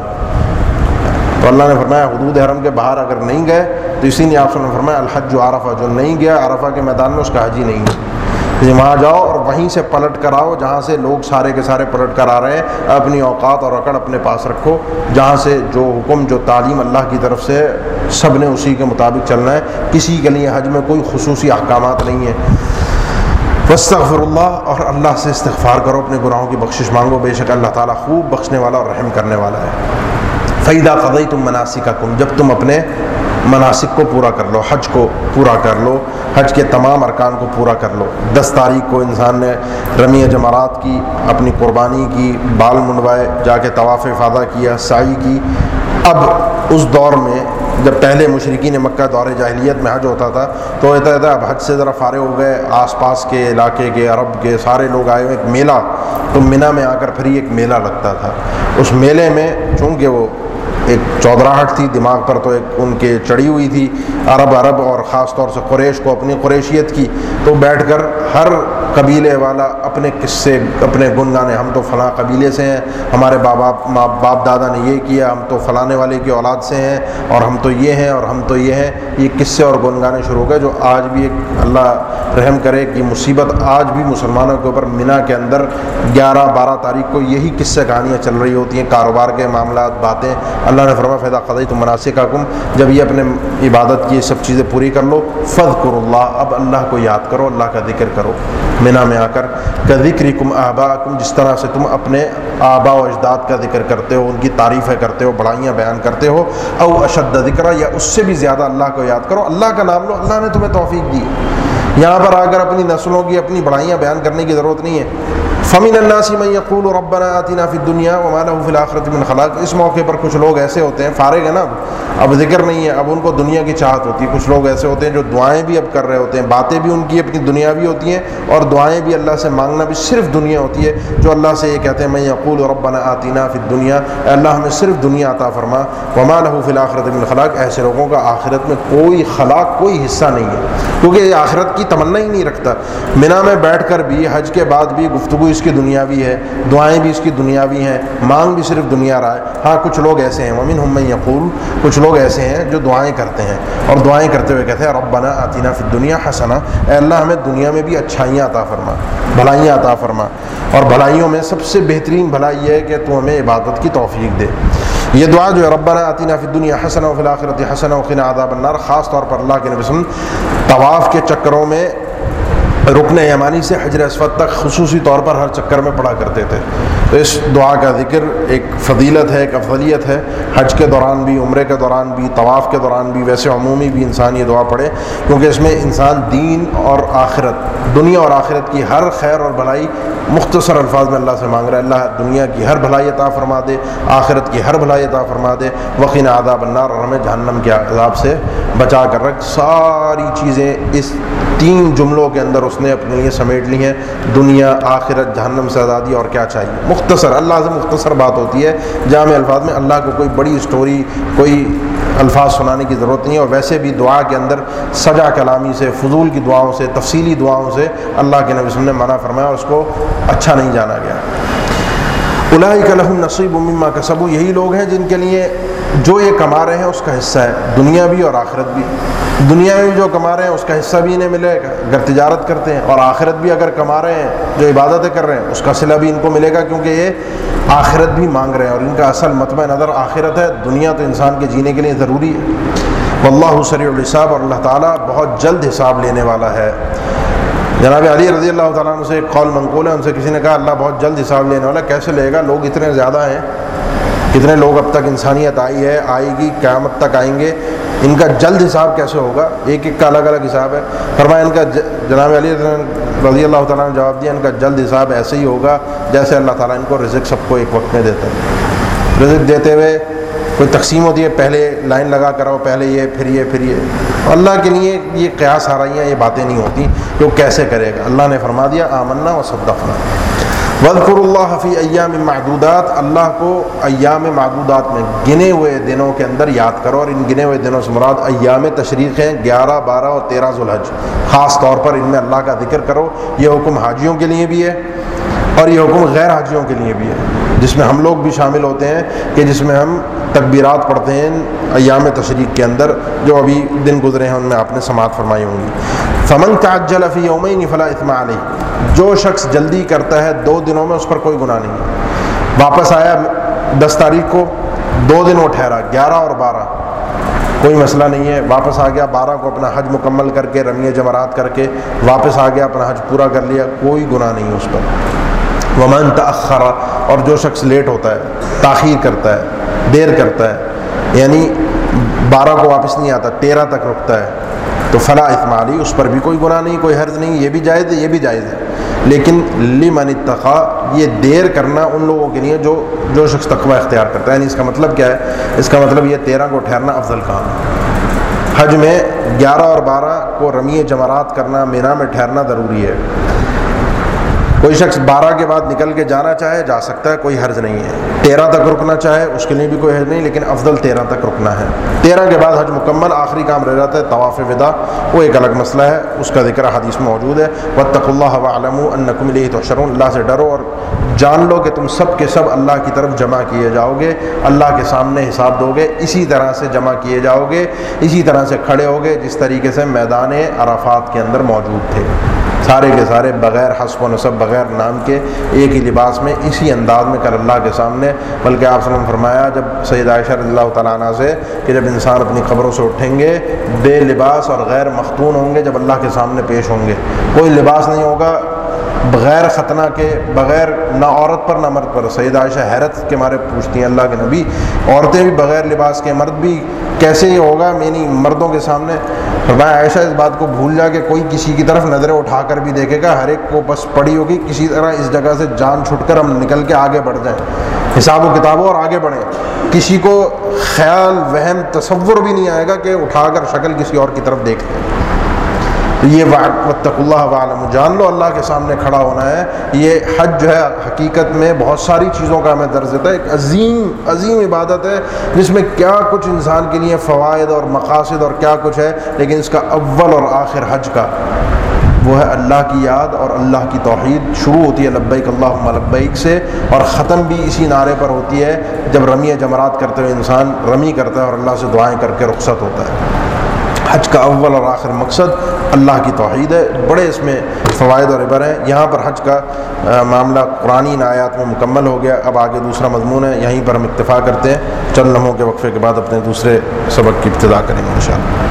تو اللہ نے فرمایا، حدود حرم کے باہر اگر نہیں گئے تو اسی نے آپ نے فرمایا، الحج جو عرفہ جو نہیں گیا، عرفہ کے میدان میں اس کا حج ہی نہیں ہے۔ وہاں جاؤ اور وہیں سے پلٹ کر آؤ، جہاں سے لوگ سارے کے سارے پلٹ کر آ رہے ہیں۔ اپنی اوقات اور اکڑ اپنے پاس رکھو، جہاں سے جو حکم، جو تعلیم اللہ کی طرف سے سب نے اسی کے مطابق چلنا ہے۔ کسی کے لیے حج میں کوئی خصوصی احکامات نہیں ہیں۔ وسطر اللہ اور اللہ سے استغفار کرو، اپنے گناہوں کی بخشش مانگو۔ بے شک اللہ تعالیٰ خوب بخشنے والا اور رحم کرنے والا ہے۔ فیدہ قدئی تم مناسب کا کم جب تم اپنے مناسب کو پورا کر لو، حج کو پورا کر لو، حج کے تمام ارکان کو پورا کر لو۔ دس تاریخ کو انسان نے رمی جمارات کی، اپنی قربانی کی، بال منڈوائے، جا کے طواف فادہ کیا سائی کی۔ اب اس دور میں جب پہلے مشرقین مکہ دور جاہلیت میں حج ہوتا تھا، تو کہتا تھا اب حج سے ذرا فارغ ہو گئے، آس پاس کے علاقے کے، عرب کے سارے لوگ آئے ہوئے، ایک میلہ۔ تو منا میں آ کر پھر ایک میلہ لگتا تھا۔ اس میلے میں چونکہ وہ ایک چودراہٹ تھی، دماغ پر تو ایک ان کے چڑھی ہوئی تھی، عرب عرب اور خاص طور سے قریش کو اپنی قریشیت کی۔ تو بیٹھ کر ہر قبیلے والا اپنے قصے، اپنے گنگانے، ہم تو فلاں قبیلے سے ہیں، ہمارے بابا باپ، دادا نے یہ کیا، ہم تو فلانے والے کی اولاد سے ہیں، اور ہم تو یہ ہیں، اور ہم تو یہ ہیں، یہ قصے اور گنگانے شروع ہو گئے جو آج بھی ایک اللہ رحم کرے کہ مصیبت آج بھی مسلمانوں کے اوپر مینا کے اندر گیارہ، بارہ تاریخ کو یہی قصے، کہانیاں چل رہی ہوتی ہیں، کاروبار کے معاملات، باتیں۔ اللہ نے فرما فیضا قدی تم مناسب کا جب یہ اپنے عبادت کی یہ سب چیزیں پوری کر لو فض کر اللہ اب اللہ کو یاد کرو، اللہ کا ذکر کرو۔ مینا میں آ کر کا ذکر کم آبا کم جس طرح سے تم اپنے آبا و اجداد کا ذکر کرتے ہو، ان کی تعریفیں کرتے ہو، بڑائیاں بیان کرتے ہو، او اشد ذکر یا اس سے بھی زیادہ اللہ کو یاد کرو، اللہ کا نام لو، اللہ نے تمہیں توفیق دی۔ یہاں پر آ کر اپنی نسلوں کی، اپنی بڑائیاں بیان کرنے کی ضرورت نہیں ہے۔ فمین الناسی میں یقول ربنا آتینا فی دنیا و مالا فی الآخرت من خلاق اس موقع پر کچھ لوگ ایسے ہوتے ہیں، فارغ ہے نا اب۔ ذکر نہیں ہے، اب ان کو دنیا کی چاہت ہوتی ہے۔ کچھ لوگ ایسے ہوتے ہیں جو دعائیں بھی اب کر رہے ہوتے ہیں، باتیں بھی ان کی اپنی دنیا بھی ہوتی ہیں اور دعائیں بھی اللہ سے مانگنا بھی صرف دنیا ہوتی ہے۔ جو اللہ سے یہ کہتے ہیں میں یقول ربنا آتینا فی دنیا اے اللہ ہمیں صرف دنیا عطا فرما۔ وما له فی الآخرت من خلاق۔ ایسے لوگوں کا آخرت میں کوئی خلاق، کوئی حصہ نہیں ہے۔ کیونکہ یہ آخرت کی تمنا ہی نہیں رکھتا۔ منا میں بیٹھ کر بھی، حج کے بعد بھی گفتگو اس کی دنیاوی ہے، دعائیں بھی اس کی دنیاوی ہیں، مانگ بھی صرف دنیا رہا ہے۔ ہاں کچھ لوگ ایسے ہیں ممن ہم یقول، کچھ لوگ ایسے ہیں جو دعائیں کرتے ہیں۔ اور دعائیں کرتے ہوئے کہتے ہیں، ربنا آتینا فی دنیا حسنا۔ اے اللہ، ہمیں دنیا میں بھی اچھائیاں عطا فرما، بھلائیاں عطا فرما۔ اور بھلائیوں میں سب سے بہترین بھلائی یہ ہے کہ تو ہمیں عبادت کی توفیق دے۔ یہ دعا جو ہے، ربنا آتینا فی دنیا حسن و فلاخرت حسن و خنا عذاب النار، خاص طور پر اللہ کے نبی طواف کے چکروں میں رکن یمانی سے حجر اسفت تک خصوصی طور پر ہر چکر میں پڑھا کرتے تھے۔ تو اس دعا کا ذکر ایک فضیلت ہے، ایک افضلیت ہے۔ حج کے دوران بھی، عمرے کے دوران بھی، طواف کے دوران بھی، ویسے عمومی بھی انسان یہ دعا پڑھے۔ کیونکہ اس میں انسان دین اور آخرت، دنیا اور آخرت کی ہر خیر اور بھلائی مختصر الفاظ میں اللہ سے مانگ رہا ہے۔ اللہ دنیا کی ہر بھلائی عطا فرما دے، آخرت کی ہر بھلائی عطا فرما دے۔ وقین آداب النار اور ہمیں جہنم کے عذاب سے بچا کر رکھ۔ ساری چیزیں اس تین جملوں کے اندر اس نے اپنے لیے سمیٹ لی ہیں۔ دنیا، آخرت، جہنم سے آزادی اور کیا چاہیے؟ مختصر، اللہ سے مختصر بات ہوتی ہے۔ جامع الفاظ میں اللہ کو کوئی بڑی اسٹوری کوئی الفاظ سنانے کی ضرورت نہیں ہے۔ اور ویسے بھی دعا کے اندر سجا کلامی سے، فضول کی دعاؤں سے، تفصیلی دعاؤں سے اللہ کے نبی نے منع فرمایا اور اس کو اچھا نہیں جانا گیا۔ الہی کا لحم نصیب مما کا یہی لوگ ہیں جن کے لیے جو یہ کما رہے ہیں اس کا حصہ ہے، دنیا بھی اور آخرت بھی۔ دنیا میں جو کما رہے ہیں، اس کا حصہ بھی انہیں ملے گا اگر تجارت کرتے ہیں اور آخرت بھی اگر کما رہے ہیں، جو عبادتیں کر رہے ہیں، اس کا صلہ بھی ان کو ملے گا کیونکہ یہ آخرت بھی مانگ رہے ہیں اور ان کا اصل مطلب متبع نظر آخرت ہے۔ دنیا تو انسان کے جینے کے لیے ضروری ہے۔ واللہ سری الصاب اور اللہ تعالیٰ بہت جلد حساب لینے والا ہے۔ جناب علی رضی اللہ تعالیٰ عنہ سے ایک قول منقول ہے، ان سے کسی نے کہا اللہ بہت جلد حساب لینے والا کیسے لے گا؟ لوگ اتنے زیادہ ہیں۔ کتنے لوگ اب تک انسانیت آئی ہے، آئے گی، قیامت تک آئیں گے، ان کا جلد حساب کیسے ہوگا؟ ایک ایک کا الگ الگ حساب ہے۔ فرمایا ان کا جناب علی رضی اللہ تعالیٰ نے جواب دیا، ان کا جلد حساب ایسے ہی ہوگا جیسے اللہ تعالیٰ ان کو رزق سب کو ایک وقت میں دیتا ہے۔ رزق دیتے ہوئے کوئی تقسیم ہوتی ہے، پہلے لائن لگا کر آؤ پہلے یہ، پھر یہ پھر یہ۔ اللہ کے لیے یہ قیاس آ رہی ہیں یہ باتیں نہیں ہوتی کہ وہ کیسے کرے گا؟ اللہ نے فرما دیا، آمنا و صدقنا۔ وزقر اللہ حفیع ایام معدودات، اللہ کو ایام معدودات میں گنے ہوئے دنوں کے اندر یاد کرو، اور ان گنے ہوئے دنوں سے مراد ایام تشریق ہیں، گیارہ، بارہ اور تیرہ ذوالحج۔ خاص طور پر ان میں اللہ کا ذکر کرو، یہ حکم حاجیوں کے لیے بھی ہے اور یہ حکم غیر حاجیوں کے لیے بھی ہے۔ جس میں ہم لوگ بھی شامل ہوتے ہیں کہ جس میں ہم تکبیرات پڑھتے ہیں ایام تشریق کے اندر، جو ابھی دن گزرے ہیں، ان میں آپ نے سماعت فرمائی ہوں گی۔ فمن تعجل فی یومین فلا اثم علیہ جو شخص جلدی کرتا ہے دو دنوں میں اس پر کوئی گناہ نہیں واپس آیا دس تاریخ کو، دو دن وہ ٹھہرا، گیارہ اور بارہ۔ کوئی مسئلہ نہیں ہے۔ واپس آ گیا، بارہ کو اپنا حج مکمل کر کے رمی جمرات کر کے واپس آ گیا، اپنا حج پورا کر لیا، کوئی گناہ نہیں اس پر۔ ومن تأخر، اور جو شخص لیٹ ہوتا ہے، تاخیر کرتا ہے، دیر کرتا ہے یعنی بارہ کو واپس نہیں آتا، تیرہ تک رکتا ہے۔ تو فلاں اطمالی اس پر بھی کوئی گناہ نہیں، کوئی حرض نہیں، یہ بھی جائز ہے، یہ بھی جائز ہے۔ لیکن لمن اتقا، یہ دیر کرنا ان لوگوں کے لیے جو جو شخص تقوی اختیار کرتا ہے۔ یعنی اس کا مطلب کیا ہے؟ اس کا مطلب یہ تیرہ کو ٹھہرنا افضل کام ہے۔ حج میں گیارہ اور بارہ کو رمی جمرات کرنا، مینا میں ٹھہرنا ضروری ہے۔ کوئی شخص بارہ کے بعد نکل کے جانا چاہے، جا سکتا ہے، کوئی حرض نہیں ہے۔ تیرہ تک رکنا چاہے، اس کے لیے بھی کوئی حرض نہیں، لیکن افضل تیرہ تک رکنا ہے۔ تیرہ کے بعد حج مکمل، آخری کام رہ جاتا ہے، طواف ودا وہ ایک الگ مسئلہ ہے، اس کا ذکر حدیث میں موجود ہے۔ وطق اللہ علم النکم علیہ تو شرون اللہ سے ڈرو اور جان لو کہ تم سب کے سب اللہ کی طرف جمع کیے جاؤ گے اللہ کے سامنے حساب دو گے اسی طرح سے جمع کیے جاؤ گے اسی طرح سے کھڑے ہوگے، جس طریقے سے میدان عرفات کے اندر موجود تھے۔ سارے کے سارے بغیر حسب و نصب، بغیر نام کے، ایک ہی لباس میں، اسی انداز میں کر اللہ کے سامنے بلکہ آپ نے فرمایا، جب سید عائشہ رضی اللہ تعالیٰ عنہ سے کہ جب انسان اپنی قبروں سے اٹھیں گے، بے لباس اور غیر مختون ہوں گے، جب اللہ کے سامنے پیش ہوں گے۔ کوئی لباس نہیں ہوگا بغیر ختنہ کے، بغیر نہ عورت پر نہ مرد پر۔ سید عائشہ حیرت کے مارے پوچھتی ہیں اللہ کے نبی، عورتیں بھی بغیر لباس کے، مرد بھی کیسے یہ ہوگا؟ مینی مردوں کے سامنے۔ فرمایا، عائشہ اس بات کو بھول جا کہ کوئی کسی کی طرف نظریں اٹھا کر بھی دیکھے گا۔ ہر ایک کو بس پڑی ہوگی، کسی طرح اس جگہ سے جان چھٹ کر ہم نکل کے آگے بڑھ جائیں۔ حساب و کتابوں اور آگے بڑھیں۔ کسی کو خیال، وہم، تصور بھی نہیں آئے گا کہ اٹھا کر شکل کسی اور کی طرف دیکھ لیں۔ یہ وطق اللہ عالم جان لو اللہ کے سامنے کھڑا ہونا ہے۔ یہ حج جو ہے، حقیقت میں بہت ساری چیزوں کا ہمیں درج دیتا ہے۔ ایک عظیم عظیم عبادت ہے، جس میں کیا کچھ انسان کے لیے فوائد اور مقاصد اور کیا کچھ ہے، لیکن اس کا اول اور آخر حج کا۔ وہ ہے اللہ کی یاد اور اللہ کی توحید۔ شروع ہوتی ہے لبیک اللہ لبیک سے اور ختم بھی اسی نعرے پر ہوتی ہے جب رمی جمرات کرتے ہوئے انسان رمی کرتا ہے اور اللہ سے دعائیں کر کے رخصت ہوتا ہے۔ حج کا اول اور آخر مقصد اللہ کی توحید ہے۔ بڑے اس میں فوائد اور عبر ہیں۔ یہاں پر حج کا معاملہ قرآن آیات میں مکمل ہو گیا۔ اب آگے دوسرا مضمون ہے۔ یہیں پر ہم اتفاق کرتے ہیں۔ چند لمحوں کے وقفے کے بعد اپنے دوسرے سبق کی ابتدا کریں گے انشاءاللہ۔